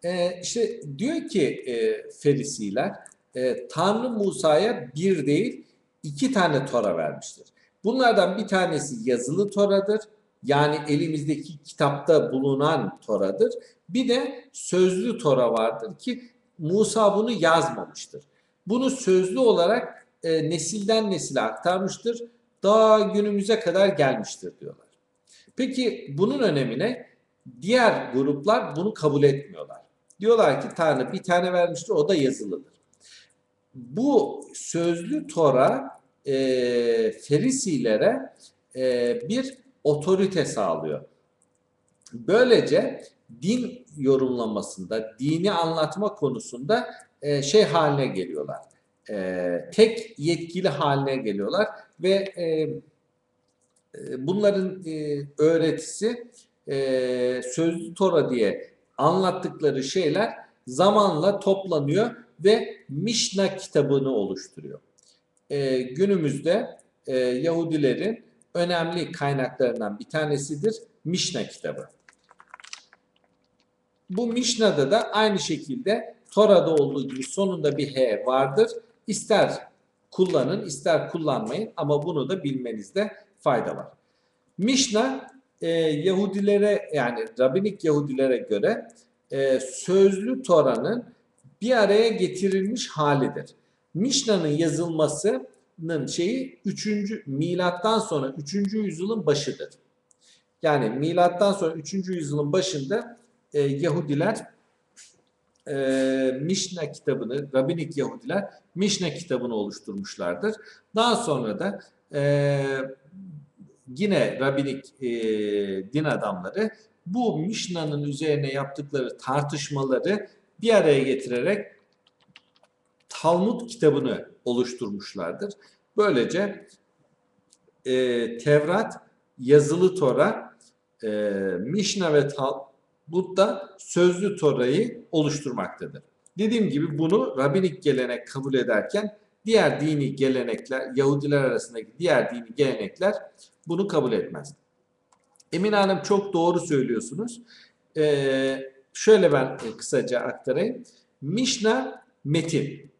Ee, işte diyor ki e, Ferisiler e, Tanrı Musa'ya bir değil iki tane Tora vermiştir. Bunlardan bir tanesi yazılı Tora'dır. Yani elimizdeki kitapta bulunan Tora'dır. Bir de sözlü Tora vardır ki Musa bunu yazmamıştır. Bunu sözlü olarak e, nesilden nesile aktarmıştır. Daha günümüze kadar gelmiştir diyorlar. Peki bunun önemine diğer gruplar bunu kabul etmiyorlar. Diyorlar ki Tanrı bir tane vermiştir o da yazılıdır. Bu sözlü Tora e, Ferisilere e, bir otorite sağlıyor. Böylece din yorumlamasında, dini anlatma konusunda e, şey haline geliyorlar. E, tek yetkili haline geliyorlar ve e, e, bunların e, öğretisi e, sözlü Tora diye anlattıkları şeyler zamanla toplanıyor ve Mişna kitabını oluşturuyor. E, günümüzde e, Yahudilerin önemli kaynaklarından bir tanesidir Mişna kitabı. Bu Mişna'da da aynı şekilde Tora'da olduğu gibi sonunda bir H vardır. İster kullanın ister kullanmayın ama bunu da bilmenizde fayda var. Mişna e, Yahudilere yani Rabinik Yahudilere göre e, sözlü Tora'nın bir araya getirilmiş halidir. Mişna'nın yazılmasının şeyi 3. milattan sonra 3. yüzyılın başıdır. Yani milattan sonra 3. yüzyılın başında e, Yahudiler e, Mişna kitabını, Rabinik Yahudiler Mişna kitabını oluşturmuşlardır. Daha sonra da e, yine Rabinik e, din adamları bu Mişna'nın üzerine yaptıkları tartışmaları bir araya getirerek Talmud kitabını oluşturmuşlardır. Böylece e, Tevrat, yazılı Tora, e, Mişna ve Talmud da sözlü Tora'yı oluşturmaktadır. Dediğim gibi bunu Rabinik gelenek kabul ederken diğer dini gelenekler, Yahudiler arasındaki diğer dini gelenekler bunu kabul etmez. Emin Hanım çok doğru söylüyorsunuz. Ee, şöyle ben kısaca aktarayım. Mişna metin.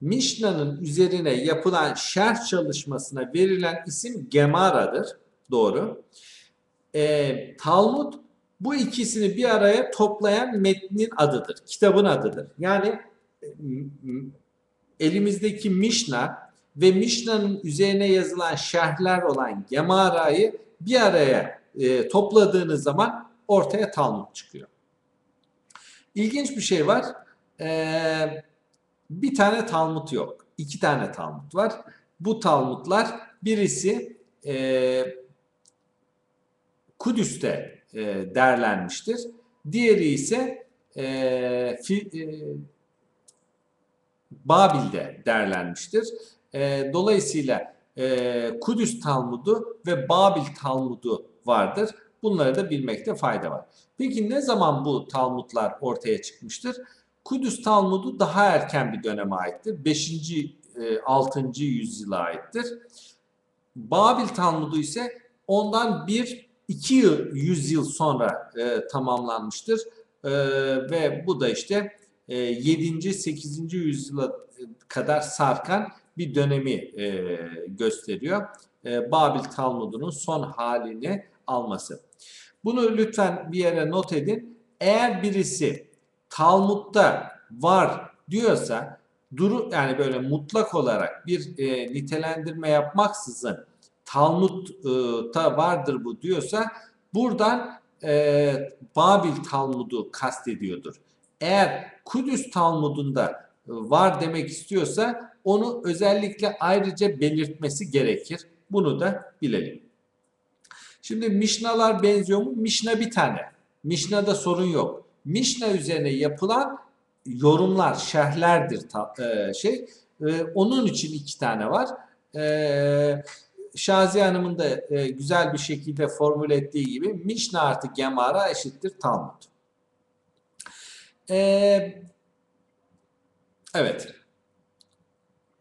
Mişna'nın üzerine yapılan şerh çalışmasına verilen isim Gemara'dır. Doğru. Ee, Talmud bu ikisini bir araya toplayan metnin adıdır. Kitabın adıdır. Yani elimizdeki Mişna ve Mişna'nın üzerine yazılan şerhler olan Gemara'yı bir araya e, topladığınız zaman ortaya Talmud çıkıyor. İlginç bir şey var. Ee, bir tane Talmud yok. İki tane Talmud var. Bu Talmudlar birisi e, Kudüs'te e, derlenmiştir. Diğeri ise e, fi, e, Babil'de derlenmiştir. E, dolayısıyla e, Kudüs Talmudu ve Babil Talmudu vardır. Bunları da bilmekte fayda var. Peki ne zaman bu Talmudlar ortaya çıkmıştır? Kudüs Talmudu daha erken bir döneme aittir. 5. e, 6. yüzyıla aittir. Babil Talmudu ise ondan bir iki yıl, yüzyıl sonra e, tamamlanmıştır. E, ve bu da işte e, 7. 8. yüzyıla kadar sarkan bir dönemi e, gösteriyor. E, Babil Talmudu'nun son halini alması. Bunu lütfen bir yere not edin. Eğer birisi Talmud'da var diyorsa duru yani böyle mutlak olarak bir e, nitelendirme yapmaksızın Talmud'da vardır bu diyorsa buradan e, Babil Talmud'u kastediyordur. Eğer Kudüs Talmud'unda var demek istiyorsa onu özellikle ayrıca belirtmesi gerekir. Bunu da bilelim. Şimdi Mişnalar benziyor mu? Mişna bir tane. Mişna'da sorun yok. Mişna üzerine yapılan yorumlar, şerhlerdir e, şey. E, onun için iki tane var. E, Hanım'ın da e, güzel bir şekilde formüle ettiği gibi Mişna artı Gemara eşittir Talmud. Evet.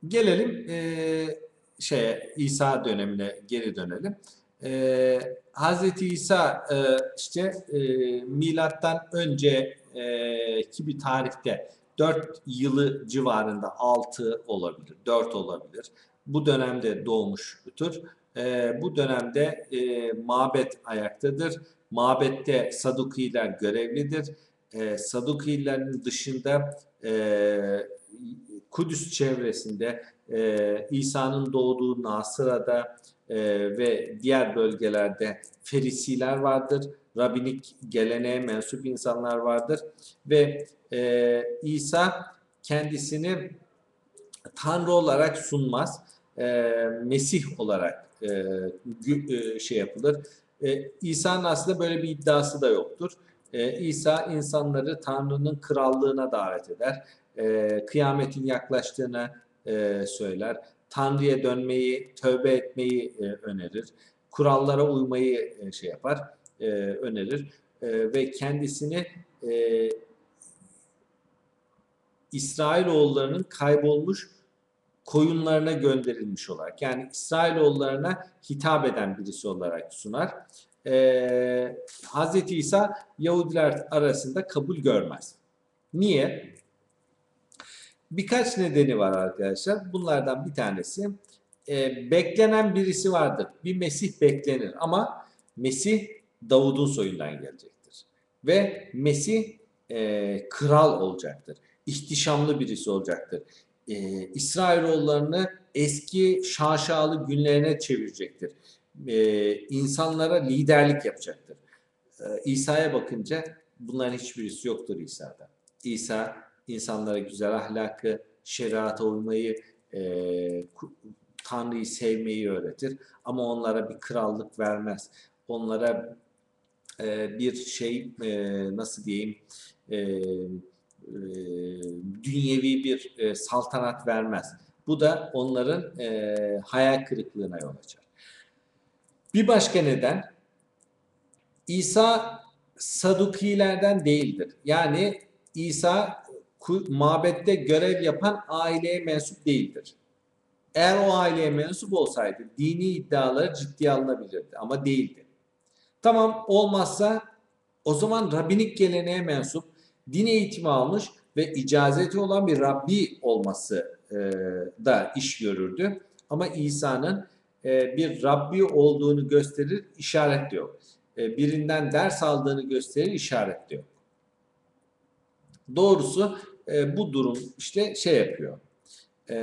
Gelelim e, şeye İsa dönemine geri dönelim. E, Hazreti İsa e, işte e, milattan önce e, bir tarihte 4 yılı civarında 6 olabilir, 4 olabilir. Bu dönemde doğmuştur. E, bu dönemde e, mabet ayaktadır. Mabette Sadukiler görevlidir. E, Sadukilerin dışında e, Kudüs çevresinde e, İsa'nın doğduğu Nasıra'da e, ve diğer bölgelerde Ferisiler vardır. Rabinik geleneğe mensup insanlar vardır. Ve e, İsa kendisini Tanrı olarak sunmaz. E, Mesih olarak e, e, şey yapılır. E, İsa'nın aslında böyle bir iddiası da yoktur. E, İsa insanları Tanrı'nın krallığına davet eder. E, kıyametin yaklaştığını e, söyler. Tanrı'ya dönmeyi, tövbe etmeyi e, önerir. Kurallara uymayı e, şey yapar, e, önerir. E, ve kendisini e, İsrailoğullarının kaybolmuş koyunlarına gönderilmiş olarak yani İsrailoğullarına hitap eden birisi olarak sunar. Ee, Hz. İsa Yahudiler arasında kabul görmez. Niye? Birkaç nedeni var arkadaşlar. Bunlardan bir tanesi e, beklenen birisi vardır. Bir Mesih beklenir ama Mesih Davud'un soyundan gelecektir. Ve Mesih e, kral olacaktır. İhtişamlı birisi olacaktır. E, İsrailoğullarını eski şaşalı günlerine çevirecektir. E, insanlara liderlik yapacaktır. E, İsa'ya bakınca bunların hiçbirisi yoktur İsa'da. İsa insanlara güzel ahlakı, şeriata uymayı, e, Tanrı'yı sevmeyi öğretir. Ama onlara bir krallık vermez. Onlara e, bir şey e, nasıl diyeyim e, e, dünyevi bir e, saltanat vermez. Bu da onların e, hayal kırıklığına yol açar. Bir başka neden İsa Sadukilerden değildir. Yani İsa mabette görev yapan aileye mensup değildir. Eğer o aileye mensup olsaydı dini iddiaları ciddiye alınabilirdi ama değildi. Tamam olmazsa o zaman rabbinik geleneğe mensup din eğitimi almış ve icazeti olan bir Rabbi olması e, da iş görürdü. Ama İsa'nın e, bir Rabbi olduğunu gösterir işaret yok. E, birinden ders aldığını gösterir işaret yok. Doğrusu e, bu durum işte şey yapıyor. E,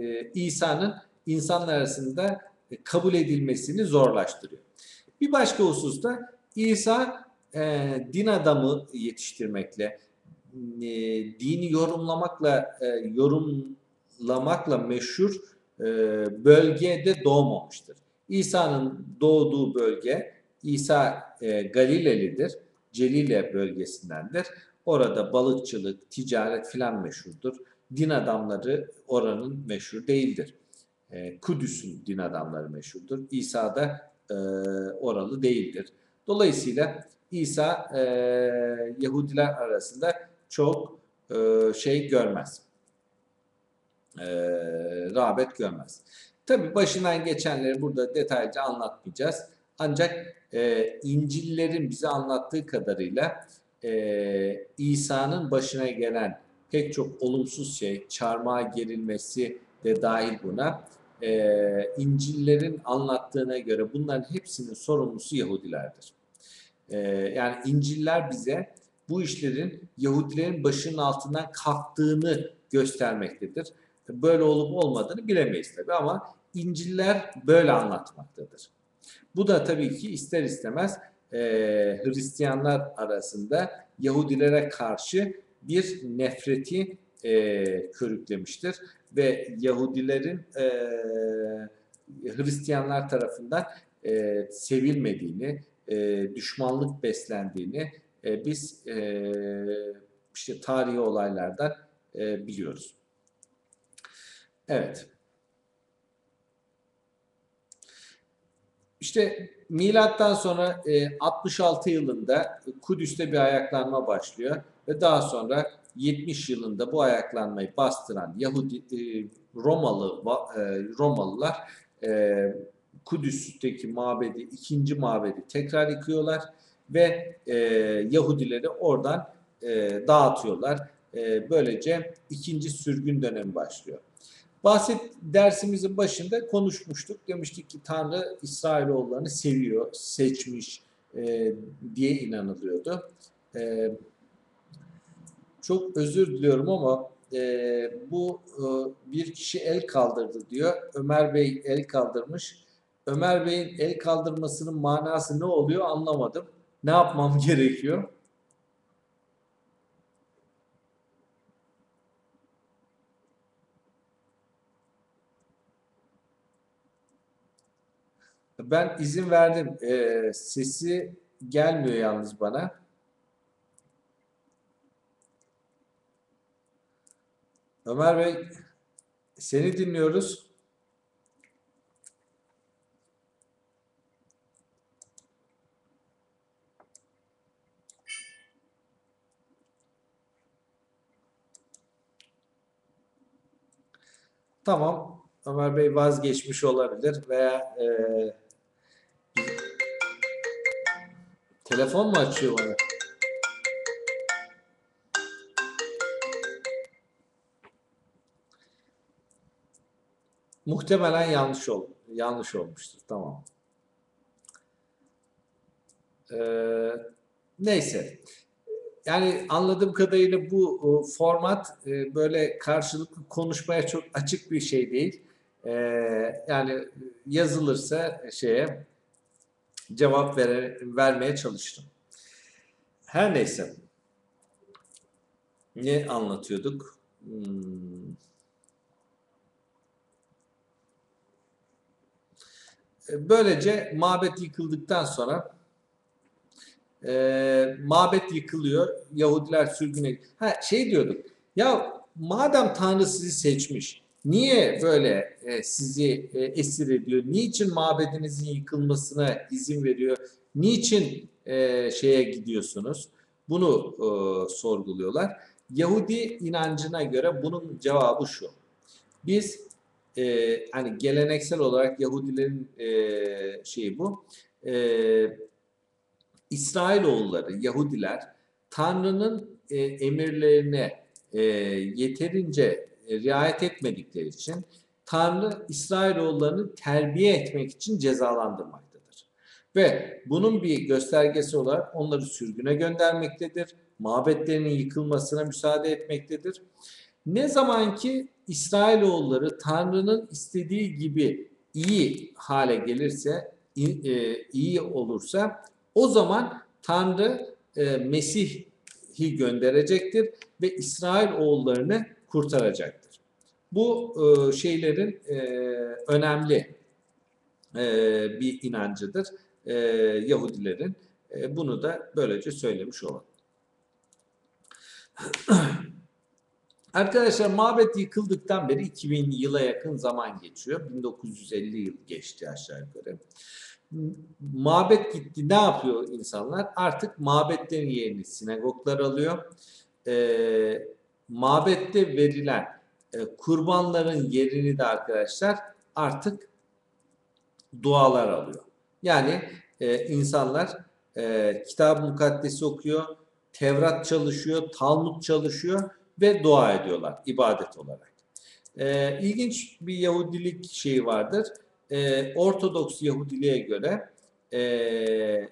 e, İsa'nın insanlar arasında kabul edilmesini zorlaştırıyor. Bir başka hususta İsa e, din adamı yetiştirmekle, e, dini yorumlamakla e, yorumlamakla meşhur e, bölgede doğmamıştır. İsa'nın doğduğu bölge İsa e, Galilelidir. Celile bölgesindendir. Orada balıkçılık, ticaret filan meşhurdur. Din adamları oranın meşhur değildir. E, Kudüs'ün din adamları meşhurdur. İsa da e, oralı değildir. Dolayısıyla İsa e, Yahudiler arasında çok e, şey görmez. E, rağbet görmez. Tabi başından geçenleri burada detaylıca anlatmayacağız. Ancak e, İncil'lerin bize anlattığı kadarıyla e, İsa'nın başına gelen pek çok olumsuz şey, çarmıha gerilmesi de dahil buna, e, İncil'lerin anlattığına göre bunların hepsinin sorumlusu Yahudilerdir. E, yani İncil'ler bize bu işlerin Yahudilerin başının altından kalktığını göstermektedir. Böyle olup olmadığını bilemeyiz tabii ama İncil'ler böyle anlatmaktadır. Bu da tabii ki ister istemez e, Hristiyanlar arasında Yahudilere karşı bir nefreti e, körüklemiştir ve Yahudilerin e, Hristiyanlar tarafından e, sevilmediğini, e, düşmanlık beslendiğini e, biz e, işte tarihi olaylardan e, biliyoruz. Evet. İşte milattan sonra e, 66 yılında Kudüs'te bir ayaklanma başlıyor ve daha sonra 70 yılında bu ayaklanmayı bastıran Yahudi e, Romalı e, Romalılar e, Kudüs'teki mabedi, ikinci mabedi tekrar yıkıyorlar ve e, Yahudileri oradan e, dağıtıyorlar. E, böylece ikinci sürgün dönemi başlıyor. Bahset dersimizin başında konuşmuştuk. Demiştik ki Tanrı İsrailoğullarını seviyor, seçmiş e, diye inanılıyordu. E, çok özür diliyorum ama e, bu e, bir kişi el kaldırdı diyor. Ömer Bey el kaldırmış. Ömer Bey'in el kaldırmasının manası ne oluyor anlamadım. Ne yapmam gerekiyor? Ben izin verdim. Ee, sesi gelmiyor yalnız bana. Ömer Bey seni dinliyoruz. Tamam. Ömer Bey vazgeçmiş olabilir veya e, telefon mu açıyor bana? Muhtemelen yanlış ol yanlış olmuştur. Tamam. Ee, neyse. Yani anladığım kadarıyla bu format e, böyle karşılıklı konuşmaya çok açık bir şey değil. Ee, yani yazılırsa şeye cevap vere, vermeye çalıştım. Her neyse. Ne anlatıyorduk? Hmm. Böylece mabet yıkıldıktan sonra e, mabet yıkılıyor. Yahudiler sürgüne... Ha şey diyorduk. Ya madem Tanrı sizi seçmiş, niye böyle e, sizi e, esir ediyor? Niçin mabedinizin yıkılmasına izin veriyor? Niçin e, şeye gidiyorsunuz? Bunu e, sorguluyorlar. Yahudi inancına göre bunun cevabı şu. Biz e, hani geleneksel olarak Yahudilerin e, şeyi bu. E, İsrailoğulları, Yahudiler Tanrı'nın e, emirlerine e, yeterince riayet etmedikleri için Tanrı İsrailoğullarını terbiye etmek için cezalandırmaktadır. Ve bunun bir göstergesi olarak onları sürgüne göndermektedir. Mabetlerinin yıkılmasına müsaade etmektedir. Ne zaman ki İsrailoğulları Tanrı'nın istediği gibi iyi hale gelirse, iyi olursa o zaman Tanrı Mesih'i gönderecektir ve İsrail oğullarını kurtaracaktır. Bu şeylerin önemli bir inancıdır Yahudilerin. Bunu da böylece söylemiş olalım. Arkadaşlar mabet yıkıldıktan beri 2000 yıla yakın zaman geçiyor. 1950 yıl geçti aşağı yukarı. Mabet gitti. Ne yapıyor insanlar? Artık mabetlerin yerini sinagoglar alıyor. Ee, mabette verilen e, kurbanların yerini de arkadaşlar artık dualar alıyor. Yani e, insanlar e, Kitab-ı Mukaddes'i okuyor, Tevrat çalışıyor, Talmud çalışıyor ve dua ediyorlar ibadet olarak. E, ilginç bir Yahudilik şeyi vardır. E, Ortodoks Yahudiliğe göre e,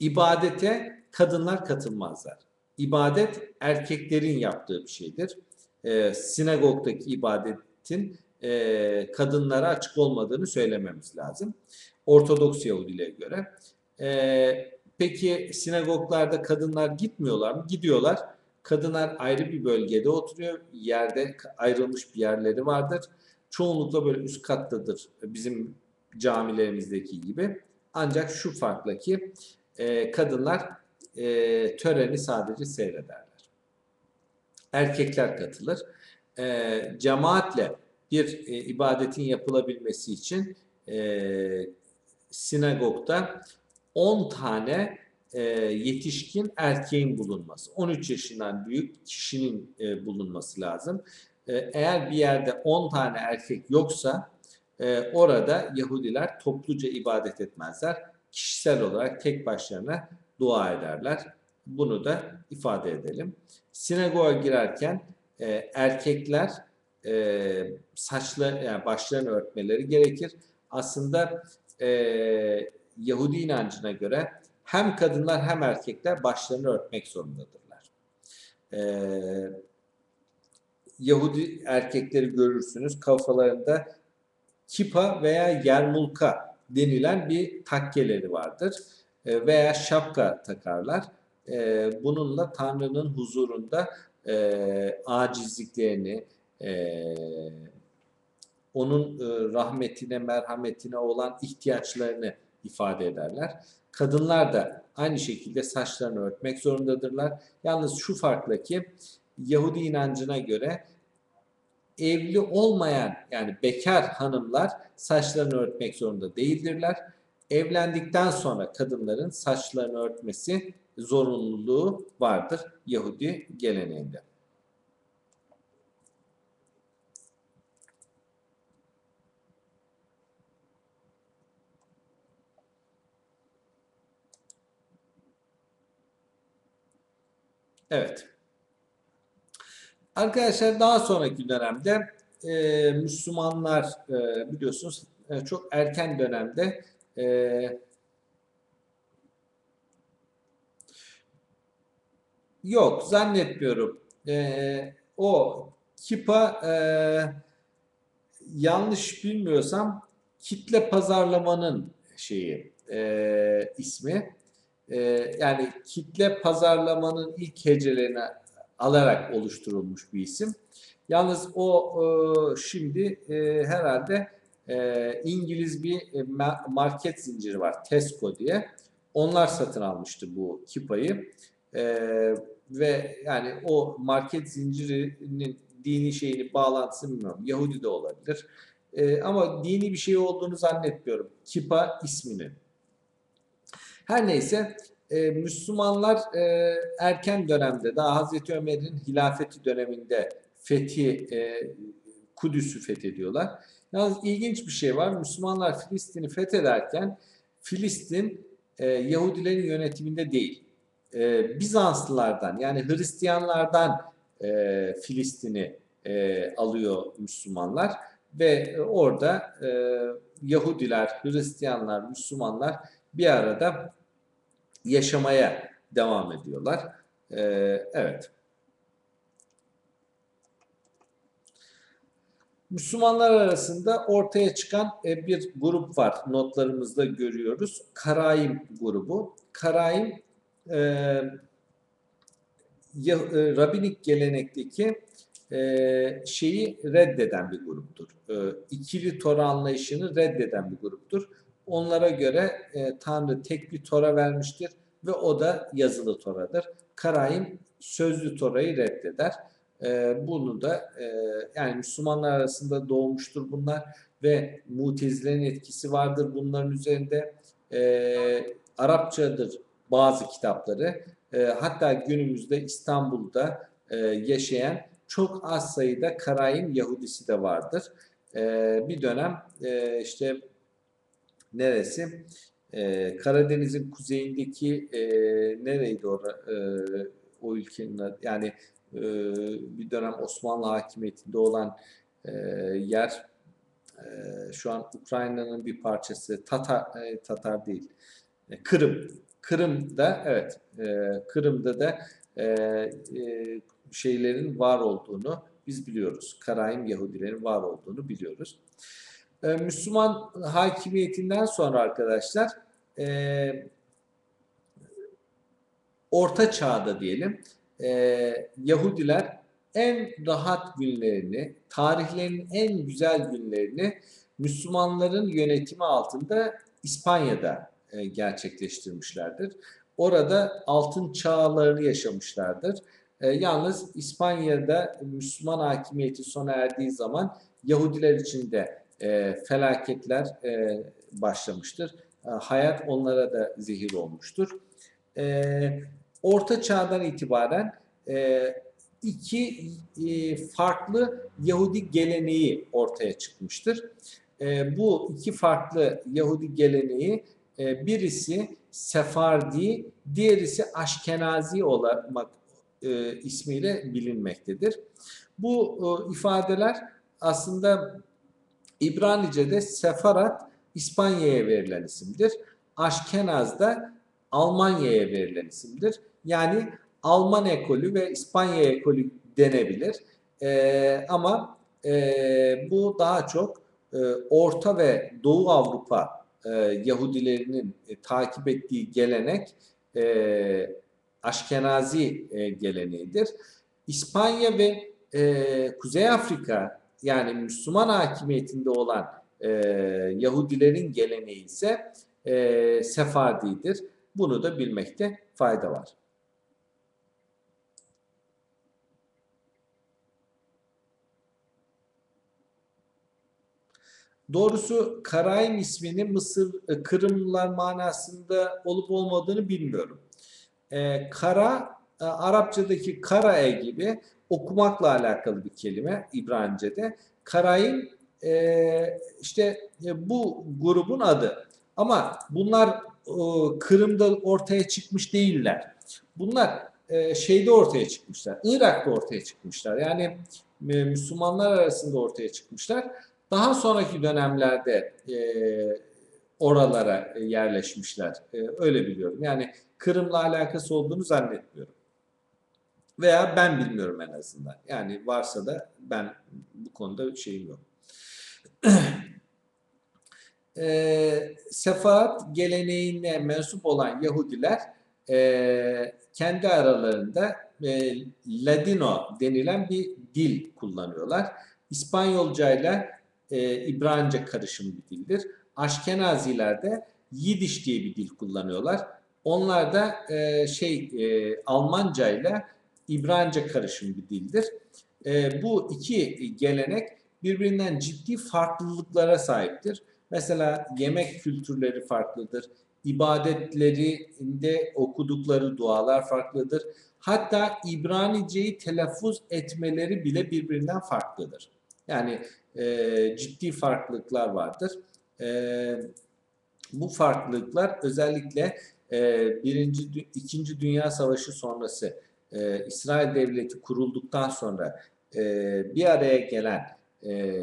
ibadete kadınlar katılmazlar. İbadet erkeklerin yaptığı bir şeydir. E, sinagogdaki ibadetin e, kadınlara açık olmadığını söylememiz lazım. Ortodoks Yahudiliğe göre. E, peki sinagoglarda kadınlar gitmiyorlar mı? Gidiyorlar. Kadınlar ayrı bir bölgede oturuyor. Yerde ayrılmış bir yerleri vardır. Çoğunlukla böyle üst kattadır bizim camilerimizdeki gibi. Ancak şu farkla ki e, kadınlar e, töreni sadece seyrederler. Erkekler katılır. E, cemaatle bir e, ibadetin yapılabilmesi için e, sinagogda 10 tane e, yetişkin erkeğin bulunması. 13 yaşından büyük kişinin e, bulunması lazım. E, eğer bir yerde 10 tane erkek yoksa e, orada Yahudiler topluca ibadet etmezler. Kişisel olarak tek başlarına dua ederler. Bunu da ifade edelim. Sinagoga girerken e, erkekler e, saçla yani başlarını örtmeleri gerekir. Aslında e, Yahudi inancına göre hem kadınlar hem erkekler başlarını örtmek zorundadırlar. E, Yahudi erkekleri görürsünüz kafalarında kipa veya yermulka denilen bir takkeleri vardır veya şapka takarlar. E, bununla Tanrı'nın huzurunda e, acizliklerini, e, onun e, rahmetine, merhametine olan ihtiyaçlarını ifade ederler. Kadınlar da aynı şekilde saçlarını örtmek zorundadırlar. Yalnız şu farkla ki Yahudi inancına göre evli olmayan yani bekar hanımlar saçlarını örtmek zorunda değildirler. Evlendikten sonra kadınların saçlarını örtmesi zorunluluğu vardır Yahudi geleneğinde. Evet. Arkadaşlar daha sonraki dönemde e, Müslümanlar e, biliyorsunuz e, çok erken dönemde e, yok zannetmiyorum. E, o kipa e, yanlış bilmiyorsam kitle pazarlamanın şeyi e, ismi. E, yani kitle pazarlamanın ilk hecelerini alarak oluşturulmuş bir isim. Yalnız o e, şimdi e, herhalde e, İngiliz bir e, market zinciri var Tesco diye. Onlar satın almıştı bu kipayı. E, ve yani o market zincirinin dini şeyini bağlantısı bilmiyorum. Yahudi de olabilir. E, ama dini bir şey olduğunu zannetmiyorum. Kipa isminin. Her neyse e, Müslümanlar e, erken dönemde daha Hazreti Ömer'in hilafeti döneminde fethi e, Kudüs'ü fethediyorlar. Yalnız ilginç bir şey var. Müslümanlar Filistin'i fethederken Filistin e, Yahudilerin yönetiminde değil. E, Bizanslılardan yani Hristiyanlardan e, Filistin'i e, alıyor Müslümanlar ve orada e, Yahudiler, Hristiyanlar, Müslümanlar bir arada yaşamaya devam ediyorlar. Ee, evet. Müslümanlar arasında ortaya çıkan e, bir grup var. Notlarımızda görüyoruz. Karaim grubu. Karaim e, e, Rabinik gelenekteki e, şeyi reddeden bir gruptur. E, ikili Tora anlayışını reddeden bir gruptur. Onlara göre e, Tanrı tek bir Tora vermiştir ve o da yazılı Tora'dır. Karaim sözlü Tora'yı reddeder. E, bunu da e, yani Müslümanlar arasında doğmuştur bunlar ve Mutezilerin etkisi vardır bunların üzerinde. E, Arapçadır bazı kitapları. E, hatta günümüzde İstanbul'da e, yaşayan çok az sayıda Karayim Yahudisi de vardır. Bir dönem e, işte neresi? Karadeniz'in kuzeyindeki nereydi ora, e, o ülkenin? Yani e, bir dönem Osmanlı hakimiyetinde olan e, yer e, şu an Ukrayna'nın bir parçası. Tatar, e, Tatar değil. Kırım. Kırım'da evet Kırım'da da şeylerin var olduğunu biz biliyoruz. Karayim Yahudilerin var olduğunu biliyoruz. Müslüman hakimiyetinden sonra arkadaşlar Orta Çağ'da diyelim e, Yahudiler en rahat günlerini, tarihlerin en güzel günlerini Müslümanların yönetimi altında İspanya'da e, gerçekleştirmişlerdir. Orada altın çağlarını yaşamışlardır. E, yalnız İspanya'da Müslüman hakimiyeti sona erdiği zaman Yahudiler için de e, felaketler e, başlamıştır. E, hayat onlara da zehir olmuştur. E, Orta Çağ'dan itibaren e, iki e, farklı Yahudi geleneği ortaya çıkmıştır. E, bu iki farklı Yahudi geleneği e, birisi Sefardi, diğerisi Aşkenazi olmak e, ismiyle bilinmektedir. Bu e, ifadeler aslında İbranice'de Sefarat İspanya'ya verilen isimdir. Aşkenaz da Almanya'ya verilen isimdir. Yani Alman ekolü ve İspanya ekolü denebilir. E, ama e, bu daha çok e, Orta ve Doğu Avrupa e, Yahudilerinin e, takip ettiği gelenek e, Aşkenazi e, geleneğidir. İspanya ve e, Kuzey Afrika yani Müslüman hakimiyetinde olan e, Yahudilerin geleneği ise e, Sefardidir. Bunu da bilmekte fayda var. Doğrusu Karaim isminin Mısır, e, Kırımlılar manasında olup olmadığını bilmiyorum. Ee, kara, e, Arapçadaki karae gibi okumakla alakalı bir kelime İbranice'de. Karaim e, işte e, bu grubun adı. Ama bunlar Kırım'da ortaya çıkmış değiller. Bunlar e, şeyde ortaya çıkmışlar. Irak'ta ortaya çıkmışlar. Yani e, Müslümanlar arasında ortaya çıkmışlar. Daha sonraki dönemlerde e, oralara yerleşmişler. Öyle biliyorum. Yani Kırım'la alakası olduğunu zannetmiyorum. Veya ben bilmiyorum en azından. Yani varsa da ben bu konuda şeyim yok. e, Sefaat geleneğine mensup olan Yahudiler e, kendi aralarında e, Ladino denilen bir dil kullanıyorlar. İspanyolca e, İbranice karışımı bir dildir. Aşkenaziler de Yidiş diye bir dil kullanıyorlar. Onlar da e, şey e, Almanca ile İbranice karışım bir dildir. E, bu iki gelenek birbirinden ciddi farklılıklara sahiptir. Mesela yemek kültürleri farklıdır. İbadetlerinde okudukları dualar farklıdır. Hatta İbranice'yi telaffuz etmeleri bile birbirinden farklıdır. Yani e, ciddi farklılıklar vardır. E, bu farklılıklar özellikle e, birinci, ikinci Dünya Savaşı sonrası e, İsrail Devleti kurulduktan sonra e, bir araya gelen e,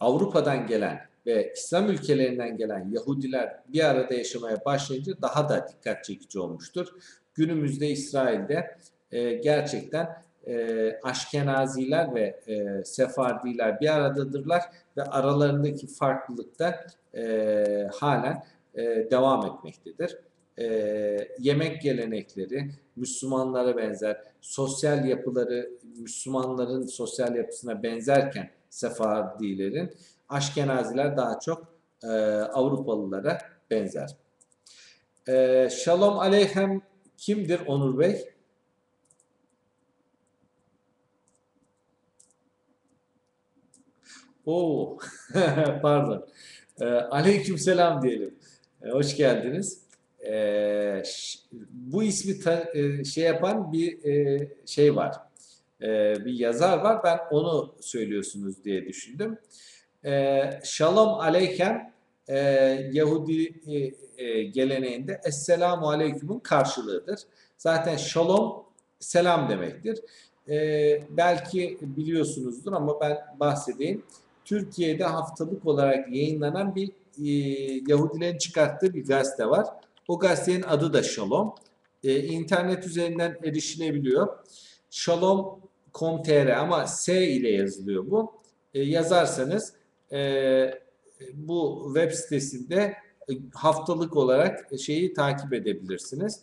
Avrupa'dan gelen ve İslam ülkelerinden gelen Yahudiler bir arada yaşamaya başlayınca daha da dikkat çekici olmuştur. Günümüzde İsrail'de e, gerçekten e, Aşkenaziler ve e, Sefardiler bir aradadırlar ve aralarındaki farklılık da e, halen e, devam etmektedir. E, yemek gelenekleri Müslümanlara benzer, sosyal yapıları Müslümanların sosyal yapısına benzerken Sefardilerin, Aşkenaziler daha çok e, Avrupalılara benzer. E, Shalom Aleyhem kimdir Onur Bey? Oo, pardon. Ee, aleykümselam diyelim. Ee, hoş geldiniz. Ş- bu ismi ta- e, şey yapan bir e, şey var. Ee, bir yazar var. Ben onu söylüyorsunuz diye düşündüm. Ee, Shalom Aleykhem e, Yahudi e, e, geleneğinde Esselamu Aleyküm'ün karşılığıdır. Zaten Shalom selam demektir. Ee, belki biliyorsunuzdur ama ben bahsedeyim. Türkiye'de haftalık olarak yayınlanan bir e, Yahudilerin çıkarttığı bir gazete var. O gazetenin adı da Shalom. E, internet üzerinden erişilebiliyor. Shalom.com.tr ama S ile yazılıyor bu. E, yazarsanız e, bu web sitesinde e, haftalık olarak şeyi takip edebilirsiniz.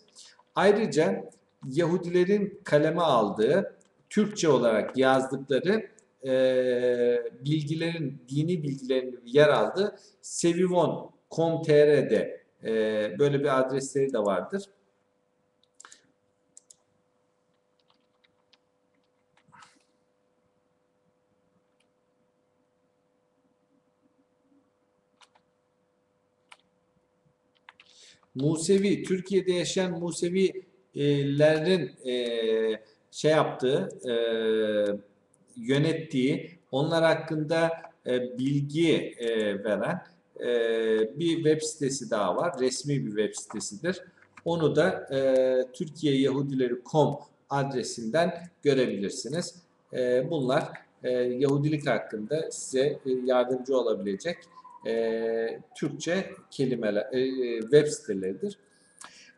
Ayrıca Yahudilerin kaleme aldığı, Türkçe olarak yazdıkları e, bilgilerin, dini bilgilerin yer aldığı sevivon.com.tr'de e, böyle bir adresleri de vardır. Musevi, Türkiye'de yaşayan Musevilerin e, şey yaptığı, e, yönettiği, onlar hakkında e, bilgi e, veren e, bir web sitesi daha var. Resmi bir web sitesidir. Onu da e, türkiyeyahudileri.com adresinden görebilirsiniz. E, bunlar e, Yahudilik hakkında size e, yardımcı olabilecek e, Türkçe kelimeler, e, e, web siteleridir.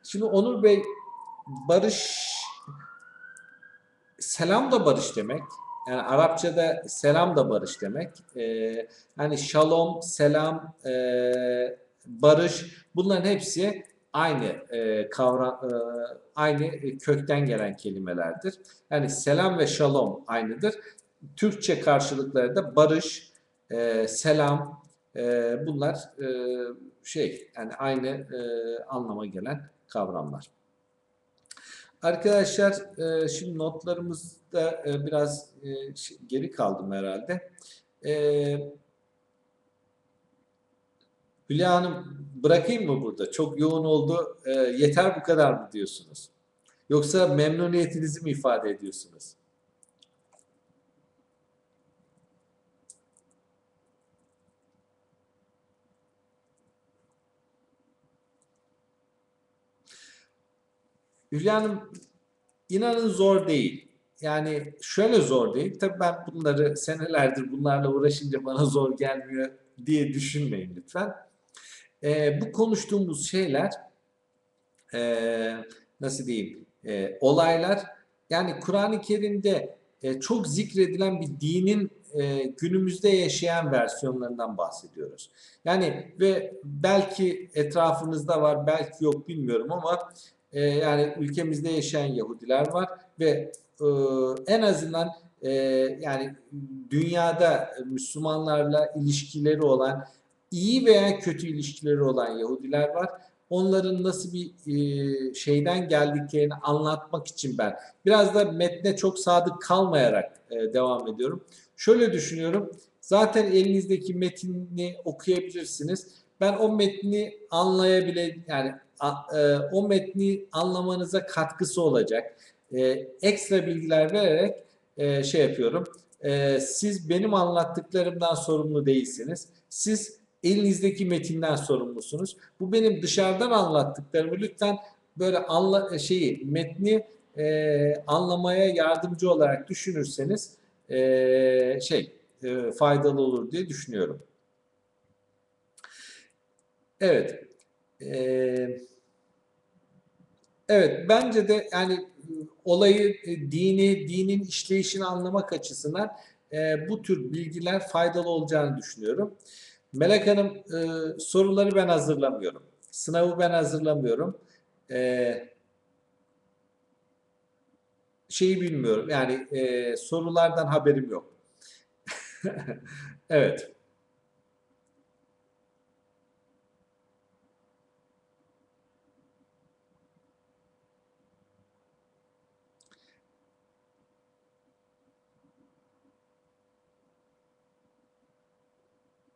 Şimdi Onur Bey barış selam da barış demek. Yani Arapçada selam da barış demek. Ee, hani shalom, selam, e, barış bunların hepsi aynı e, kavram, e, aynı kökten gelen kelimelerdir. Yani selam ve shalom aynıdır. Türkçe karşılıkları da barış, e, selam, e, bunlar e, şey yani aynı e, anlama gelen kavramlar. Arkadaşlar e, şimdi notlarımızda e, biraz e, geri kaldım herhalde. E, Hülya Hanım bırakayım mı burada? Çok yoğun oldu. E, yeter bu kadar mı diyorsunuz? Yoksa memnuniyetinizi mi ifade ediyorsunuz? Hülya Hanım inanın zor değil. Yani şöyle zor değil. Tabii ben bunları senelerdir bunlarla uğraşınca bana zor gelmiyor diye düşünmeyin lütfen. Ee, bu konuştuğumuz şeyler e, nasıl diyeyim e, olaylar yani Kur'an-ı Kerim'de e, çok zikredilen bir dinin e, günümüzde yaşayan versiyonlarından bahsediyoruz. Yani ve belki etrafınızda var belki yok bilmiyorum ama e, yani ülkemizde yaşayan Yahudiler var ve e, en azından e, yani dünyada Müslümanlarla ilişkileri olan iyi veya kötü ilişkileri olan Yahudiler var. Onların nasıl bir e, şeyden geldiklerini anlatmak için ben biraz da metne çok sadık kalmayarak e, devam ediyorum. Şöyle düşünüyorum. Zaten elinizdeki metni okuyabilirsiniz. Ben o metni anlayabile yani e, o metni anlamanıza katkısı olacak. E, ekstra bilgiler vererek e, şey yapıyorum. Siz benim anlattıklarımdan sorumlu değilsiniz. Siz elinizdeki metinden sorumlusunuz. Bu benim dışarıdan anlattıklarımı lütfen böyle anla, şeyi metni e, anlamaya yardımcı olarak düşünürseniz e, şey e, faydalı olur diye düşünüyorum. Evet. Eee Evet bence de yani olayı e, dini, dinin işleyişini anlamak açısından e, bu tür bilgiler faydalı olacağını düşünüyorum. Melek Hanım e, soruları ben hazırlamıyorum. Sınavı ben hazırlamıyorum. E, şeyi bilmiyorum. Yani e, sorulardan haberim yok. evet.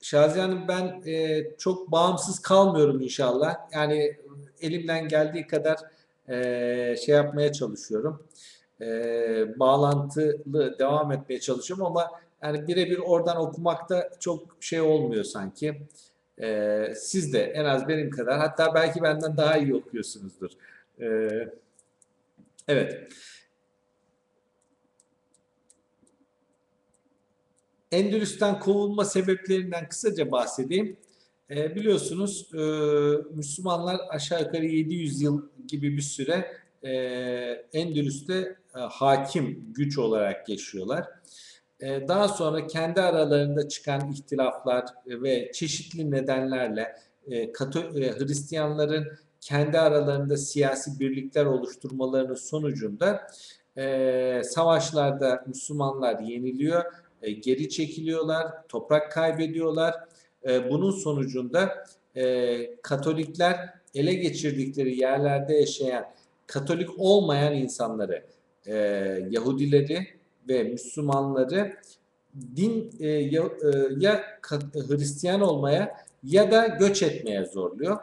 Şaziye Hanım ben e, çok bağımsız kalmıyorum inşallah. Yani elimden geldiği kadar e, şey yapmaya çalışıyorum. E, bağlantılı devam etmeye çalışıyorum ama yani birebir oradan okumakta çok şey olmuyor sanki. E, siz de en az benim kadar hatta belki benden daha iyi okuyorsunuzdur. E, evet. Endülüs'ten kovulma sebeplerinden kısaca bahsedeyim. E, biliyorsunuz e, Müslümanlar aşağı yukarı 700 yıl gibi bir süre e, Endülüs'te e, hakim güç olarak yaşıyorlar. E, daha sonra kendi aralarında çıkan ihtilaflar ve çeşitli nedenlerle e, Kato e, Hristiyanların kendi aralarında siyasi birlikler oluşturmalarının sonucunda e, savaşlarda Müslümanlar yeniliyor e, geri çekiliyorlar, toprak kaybediyorlar. E, bunun sonucunda e, Katolikler ele geçirdikleri yerlerde yaşayan Katolik olmayan insanları, Yahudileri ve Müslümanları din ya, ya Hristiyan olmaya ya da göç etmeye zorluyor.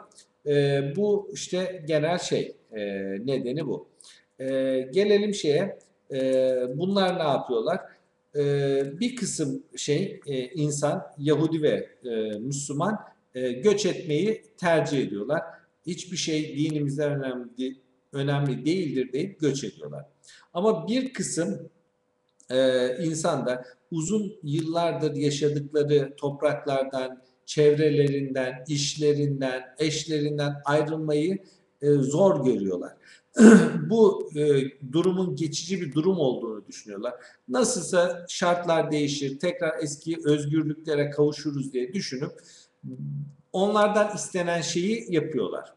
bu işte genel şey nedeni bu. gelelim şeye. bunlar ne yapıyorlar? E, bir kısım şey e, insan Yahudi ve e, Müslüman e, göç etmeyi tercih ediyorlar. Hiçbir şey dinimizden önemli önemli değildir deyip göç ediyorlar. Ama bir kısım e, insan da uzun yıllardır yaşadıkları topraklardan, çevrelerinden, işlerinden, eşlerinden ayrılmayı e, zor görüyorlar. bu e, durumun geçici bir durum olduğunu düşünüyorlar. Nasılsa şartlar değişir, tekrar eski özgürlüklere kavuşuruz diye düşünüp onlardan istenen şeyi yapıyorlar.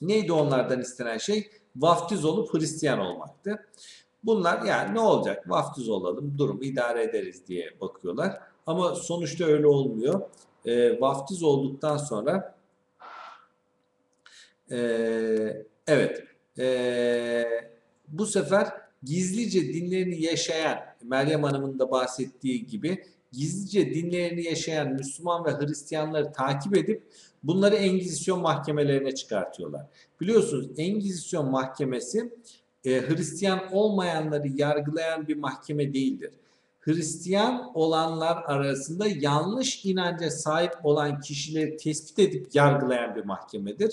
Neydi onlardan istenen şey? Vaftiz olup Hristiyan olmaktı. Bunlar yani ne olacak? Vaftiz olalım, durumu idare ederiz diye bakıyorlar. Ama sonuçta öyle olmuyor. E, vaftiz olduktan sonra e, evet e, bu sefer gizlice dinlerini yaşayan Meryem Hanım'ın da bahsettiği gibi gizlice dinlerini yaşayan Müslüman ve Hristiyanları takip edip bunları Engizisyon mahkemelerine çıkartıyorlar. Biliyorsunuz Engizisyon mahkemesi e, Hristiyan olmayanları yargılayan bir mahkeme değildir. Hristiyan olanlar arasında yanlış inanca sahip olan kişileri tespit edip yargılayan bir mahkemedir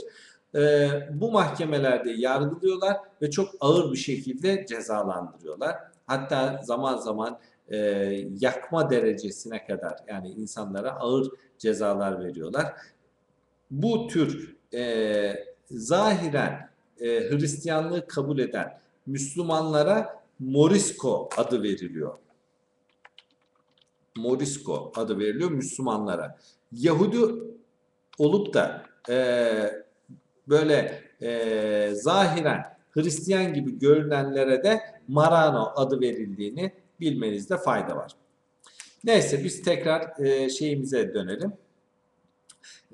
e, bu mahkemelerde yargılıyorlar ve çok ağır bir şekilde cezalandırıyorlar. Hatta zaman zaman e, yakma derecesine kadar yani insanlara ağır cezalar veriyorlar. Bu tür e, zahiren e, Hristiyanlığı kabul eden Müslümanlara Morisco adı veriliyor. Morisco adı veriliyor Müslümanlara. Yahudi olup da e, böyle e, zahiren Hristiyan gibi görünenlere de Marano adı verildiğini bilmenizde fayda var. Neyse biz tekrar e, şeyimize dönelim.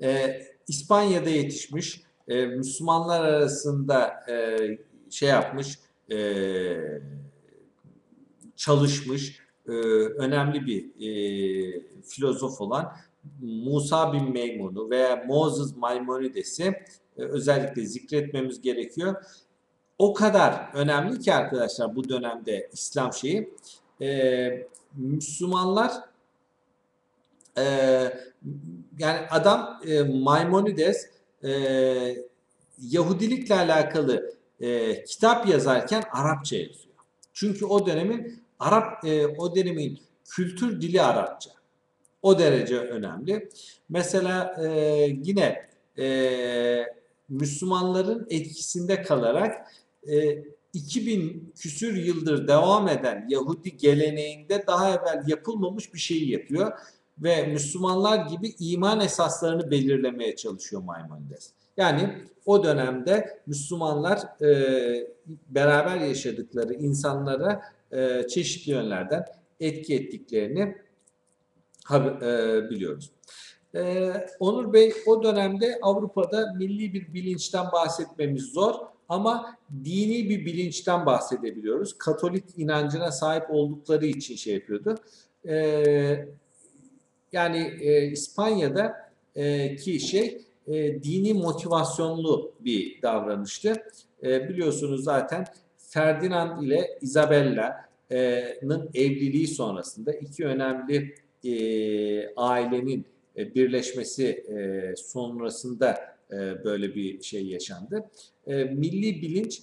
E, İspanya'da yetişmiş, e, Müslümanlar arasında e, şey yapmış, e, çalışmış, e, önemli bir e, filozof olan Musa bin Meymun'u veya Moses Maimonides'i özellikle zikretmemiz gerekiyor. O kadar önemli ki arkadaşlar bu dönemde İslam şeyi e, Müslümanlar e, yani adam e, Maimonides e, Yahudilikle alakalı e, kitap yazarken Arapça yazıyor. Çünkü o dönemin Arap e, o dönemin kültür dili Arapça. O derece önemli. Mesela e, yine e, Müslümanların etkisinde kalarak e, 2000 küsür yıldır devam eden Yahudi geleneğinde daha evvel yapılmamış bir şeyi yapıyor ve Müslümanlar gibi iman esaslarını belirlemeye çalışıyor Maimonides. Yani o dönemde Müslümanlar e, beraber yaşadıkları insanlara e, çeşitli yönlerden etki ettiklerini e, biliyoruz. Ee, Onur Bey o dönemde Avrupa'da milli bir bilinçten bahsetmemiz zor ama dini bir bilinçten bahsedebiliyoruz. Katolik inancına sahip oldukları için şey yapıyordu. Ee, Yani e, İspanya'da e, ki şey e, dini motivasyonlu bir davranıştı. E, biliyorsunuz zaten Ferdinand ile Isabella'nın evliliği sonrasında iki önemli e, ailenin e, birleşmesi e, sonrasında e, böyle bir şey yaşandı. Milli bilinç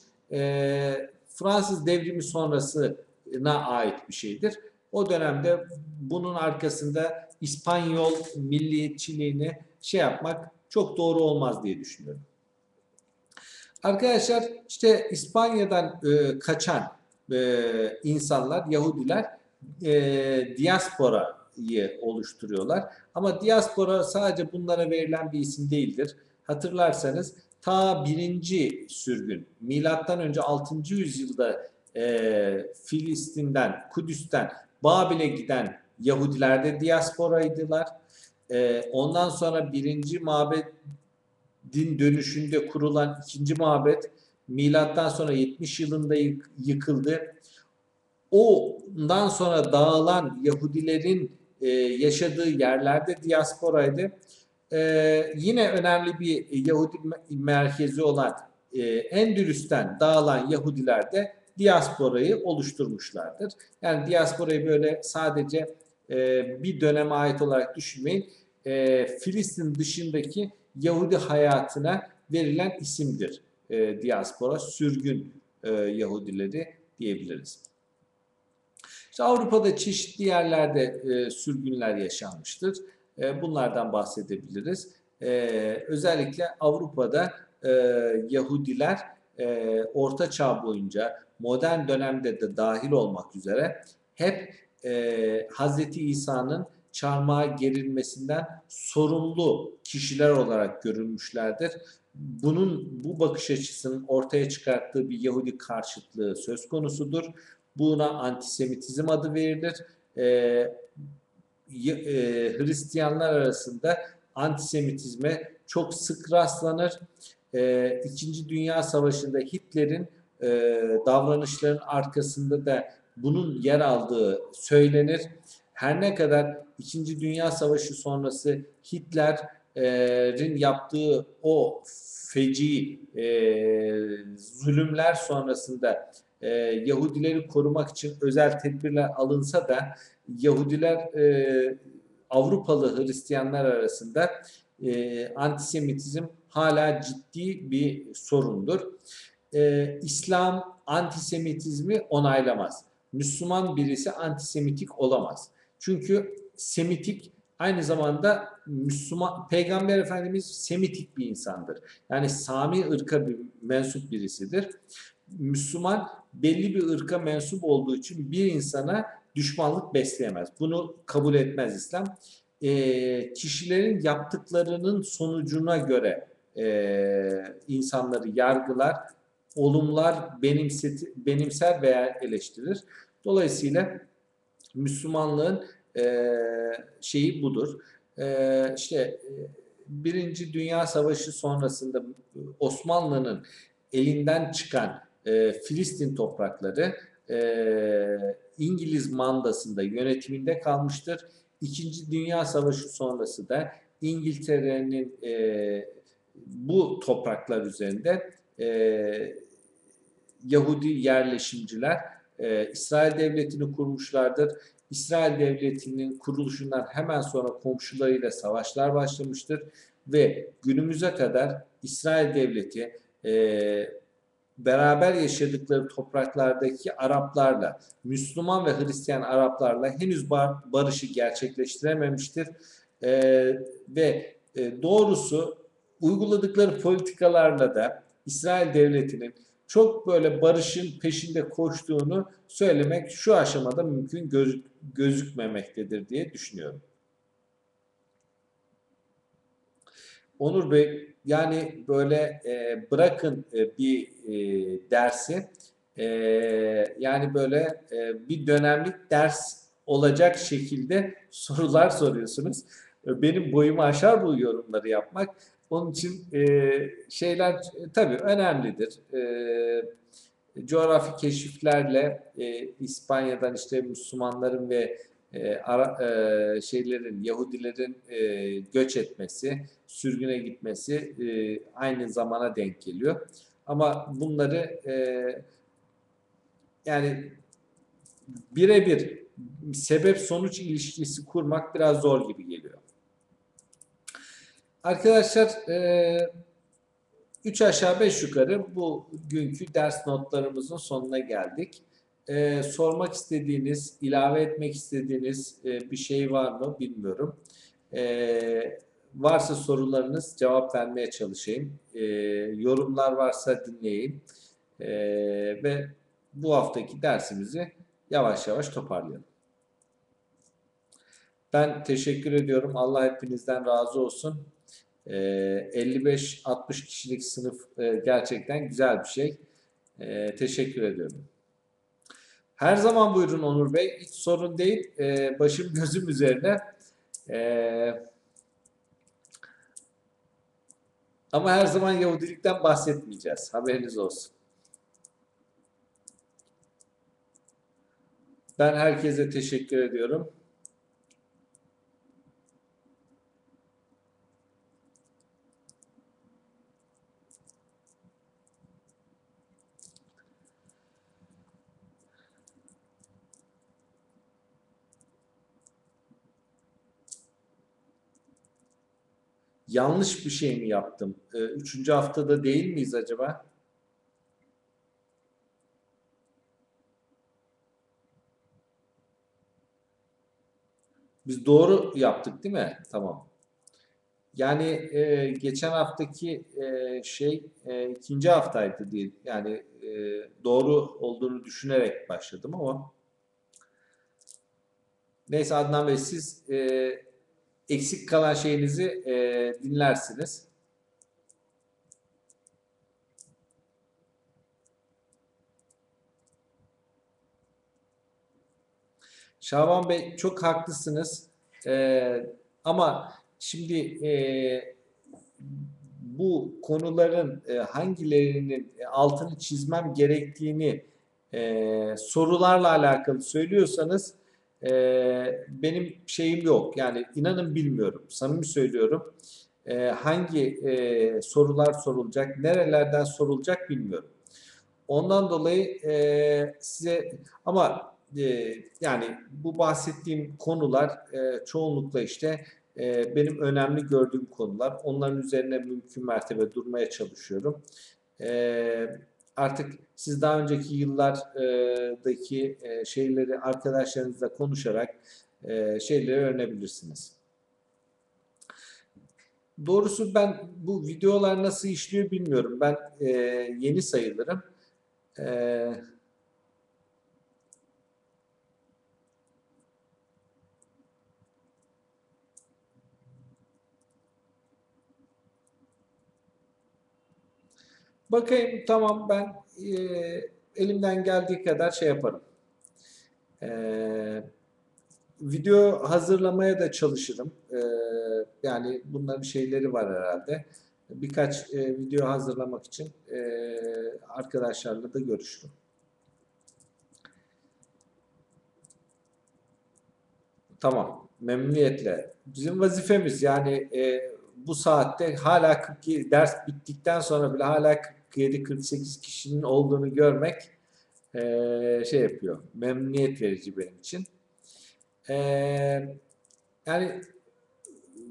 Fransız devrimi sonrasına ait bir şeydir. O dönemde bunun arkasında İspanyol milliyetçiliğini şey yapmak çok doğru olmaz diye düşünüyorum. Arkadaşlar işte İspanya'dan e, kaçan e, insanlar, Yahudiler e, diasporayı oluşturuyorlar. Ama diaspora sadece bunlara verilen bir isim değildir. Hatırlarsanız ta birinci sürgün, milattan önce 6. yüzyılda e, Filistin'den, Kudüs'ten Babil'e giden Yahudiler de diasporaydılar. E, ondan sonra birinci mabedin dönüşünde kurulan ikinci mabet milattan sonra 70 yılında yıkıldı. Ondan sonra dağılan Yahudilerin e, yaşadığı yerlerde diasporaydı. E, yine önemli bir Yahudi merkezi olan e, Endülüs'ten dağılan Yahudiler de diasporayı oluşturmuşlardır. Yani diasporayı böyle sadece bir döneme ait olarak düşünmeyin. Filistin dışındaki Yahudi hayatına verilen isimdir. Diaspora, sürgün Yahudileri diyebiliriz. İşte Avrupa'da çeşitli yerlerde e, sürgünler yaşanmıştır. E, bunlardan bahsedebiliriz. E, özellikle Avrupa'da e, Yahudiler e, Orta Çağ boyunca modern dönemde de dahil olmak üzere hep e, Hz. İsa'nın çarmıha gerilmesinden sorumlu kişiler olarak görülmüşlerdir. Bunun bu bakış açısının ortaya çıkarttığı bir Yahudi karşıtlığı söz konusudur. Buna antisemitizm adı verilir. E, e, Hristiyanlar arasında antisemitizme çok sık rastlanır. E, İkinci Dünya Savaşı'nda Hitler'in e, davranışların arkasında da bunun yer aldığı söylenir. Her ne kadar İkinci Dünya Savaşı sonrası Hitler'in yaptığı o feci e, zulümler sonrasında e, Yahudileri korumak için özel tedbirler alınsa da Yahudiler e, Avrupalı Hristiyanlar arasında e, antisemitizm hala ciddi bir sorundur. E, İslam antisemitizmi onaylamaz. Müslüman birisi antisemitik olamaz. Çünkü semitik aynı zamanda Müslüman Peygamber Efendimiz semitik bir insandır. Yani Sami ırka bir mensup birisidir. Müslüman belli bir ırka mensup olduğu için bir insana düşmanlık besleyemez. Bunu kabul etmez İslam. E, kişilerin yaptıklarının sonucuna göre e, insanları yargılar, olumlar benimseti, benimser veya eleştirir. Dolayısıyla Müslümanlığın e, şeyi budur. E, işte e, Birinci Dünya Savaşı sonrasında Osmanlı'nın elinden çıkan e, Filistin toprakları e, İngiliz mandasında yönetiminde kalmıştır. İkinci Dünya Savaşı sonrası da İngiltere'nin e, bu topraklar üzerinde e, Yahudi yerleşimciler e, İsrail Devleti'ni kurmuşlardır. İsrail Devleti'nin kuruluşundan hemen sonra komşularıyla savaşlar başlamıştır ve günümüze kadar İsrail Devleti e, beraber yaşadıkları topraklardaki Araplarla, Müslüman ve Hristiyan Araplarla henüz bar barışı gerçekleştirememiştir. E, ve e, doğrusu uyguladıkları politikalarla da İsrail Devleti'nin çok böyle barışın peşinde koştuğunu söylemek şu aşamada mümkün göz, gözükmemektedir diye düşünüyorum. Onur Bey yani böyle e, bırakın e, bir e, dersi e, yani böyle e, bir dönemlik ders olacak şekilde sorular soruyorsunuz. E, benim boyumu aşar bu yorumları yapmak. Onun için e, şeyler e, tabii önemlidir. E, coğrafi keşiflerle e, İspanya'dan işte Müslümanların ve e, ara, e, şeylerin Yahudilerin e, göç etmesi, sürgüne gitmesi e, aynı zamana denk geliyor. Ama bunları e, yani birebir sebep sonuç ilişkisi kurmak biraz zor gibi geliyor. Arkadaşlar e, 3 aşağı 5 yukarı bu günkü ders notlarımızın sonuna geldik. E, sormak istediğiniz, ilave etmek istediğiniz e, bir şey var mı bilmiyorum. E, varsa sorularınız cevap vermeye çalışayım. E, yorumlar varsa dinleyeyim. E, ve bu haftaki dersimizi yavaş yavaş toparlayalım. Ben teşekkür ediyorum. Allah hepinizden razı olsun. 55-60 kişilik sınıf e, gerçekten güzel bir şey. E, teşekkür ediyorum. Her zaman buyurun Onur Bey. Hiç sorun değil. E, başım gözüm üzerine. Ama her zaman Yahudilikten bahsetmeyeceğiz. Haberiniz olsun. Ben herkese teşekkür ediyorum. Yanlış bir şey mi yaptım? Ee, üçüncü haftada değil miyiz acaba? Biz doğru yaptık değil mi? Tamam. Yani e, geçen haftaki e, şey e, ikinci haftaydı diye yani e, doğru olduğunu düşünerek başladım ama neyse Adnan Bey siz e, eksik kalan şeyinizi e, dinlersiniz. Şaban Bey çok haklısınız. Ee, ama şimdi e, bu konuların e, hangilerinin altını çizmem gerektiğini e, sorularla alakalı söylüyorsanız e, benim şeyim yok. Yani inanın bilmiyorum. Samimi söylüyorum. E, hangi e, sorular sorulacak, nerelerden sorulacak bilmiyorum. Ondan dolayı e, size ama e, yani bu bahsettiğim konular e, çoğunlukla işte e, benim önemli gördüğüm konular. Onların üzerine mümkün mertebe durmaya çalışıyorum. E, artık siz daha önceki yıllardaki e, şeyleri arkadaşlarınızla konuşarak e, şeyleri öğrenebilirsiniz. Doğrusu ben bu videolar nasıl işliyor bilmiyorum. Ben e, yeni sayılırım. E, bakayım tamam ben e, elimden geldiği kadar şey yaparım. E, video hazırlamaya da çalışırım. E, yani bunların şeyleri var herhalde. Birkaç e, video hazırlamak için e, arkadaşlarla da görüşürüm. Tamam. Memnuniyetle. Bizim vazifemiz yani e, bu saatte hala 42 ders bittikten sonra bile hala 47-48 kişinin olduğunu görmek e, şey yapıyor. Memnuniyet verici benim için. E, yani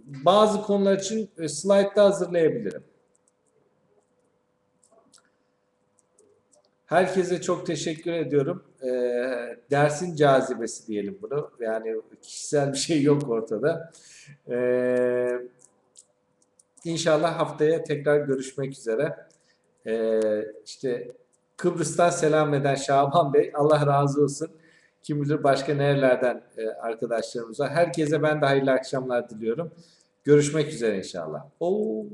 bazı konular için slide da hazırlayabilirim. Herkese çok teşekkür ediyorum. E, dersin cazibesi diyelim bunu. Yani kişisel bir şey yok ortada. E, inşallah haftaya tekrar görüşmek üzere e, işte Kıbrıs'tan selam eden Şaban Bey Allah razı olsun. Kim bilir başka nerelerden e, arkadaşlarımız var. Herkese ben de hayırlı akşamlar diliyorum. Görüşmek üzere inşallah. Oo.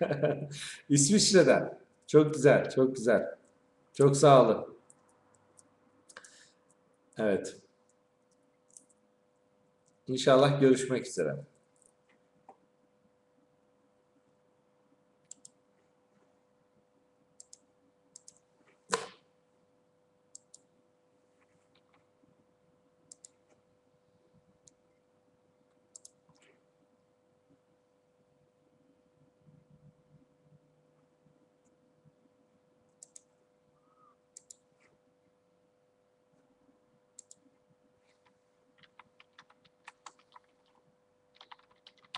İsviçre'den. Çok güzel, çok güzel. Çok sağ olun. Evet. İnşallah görüşmek üzere.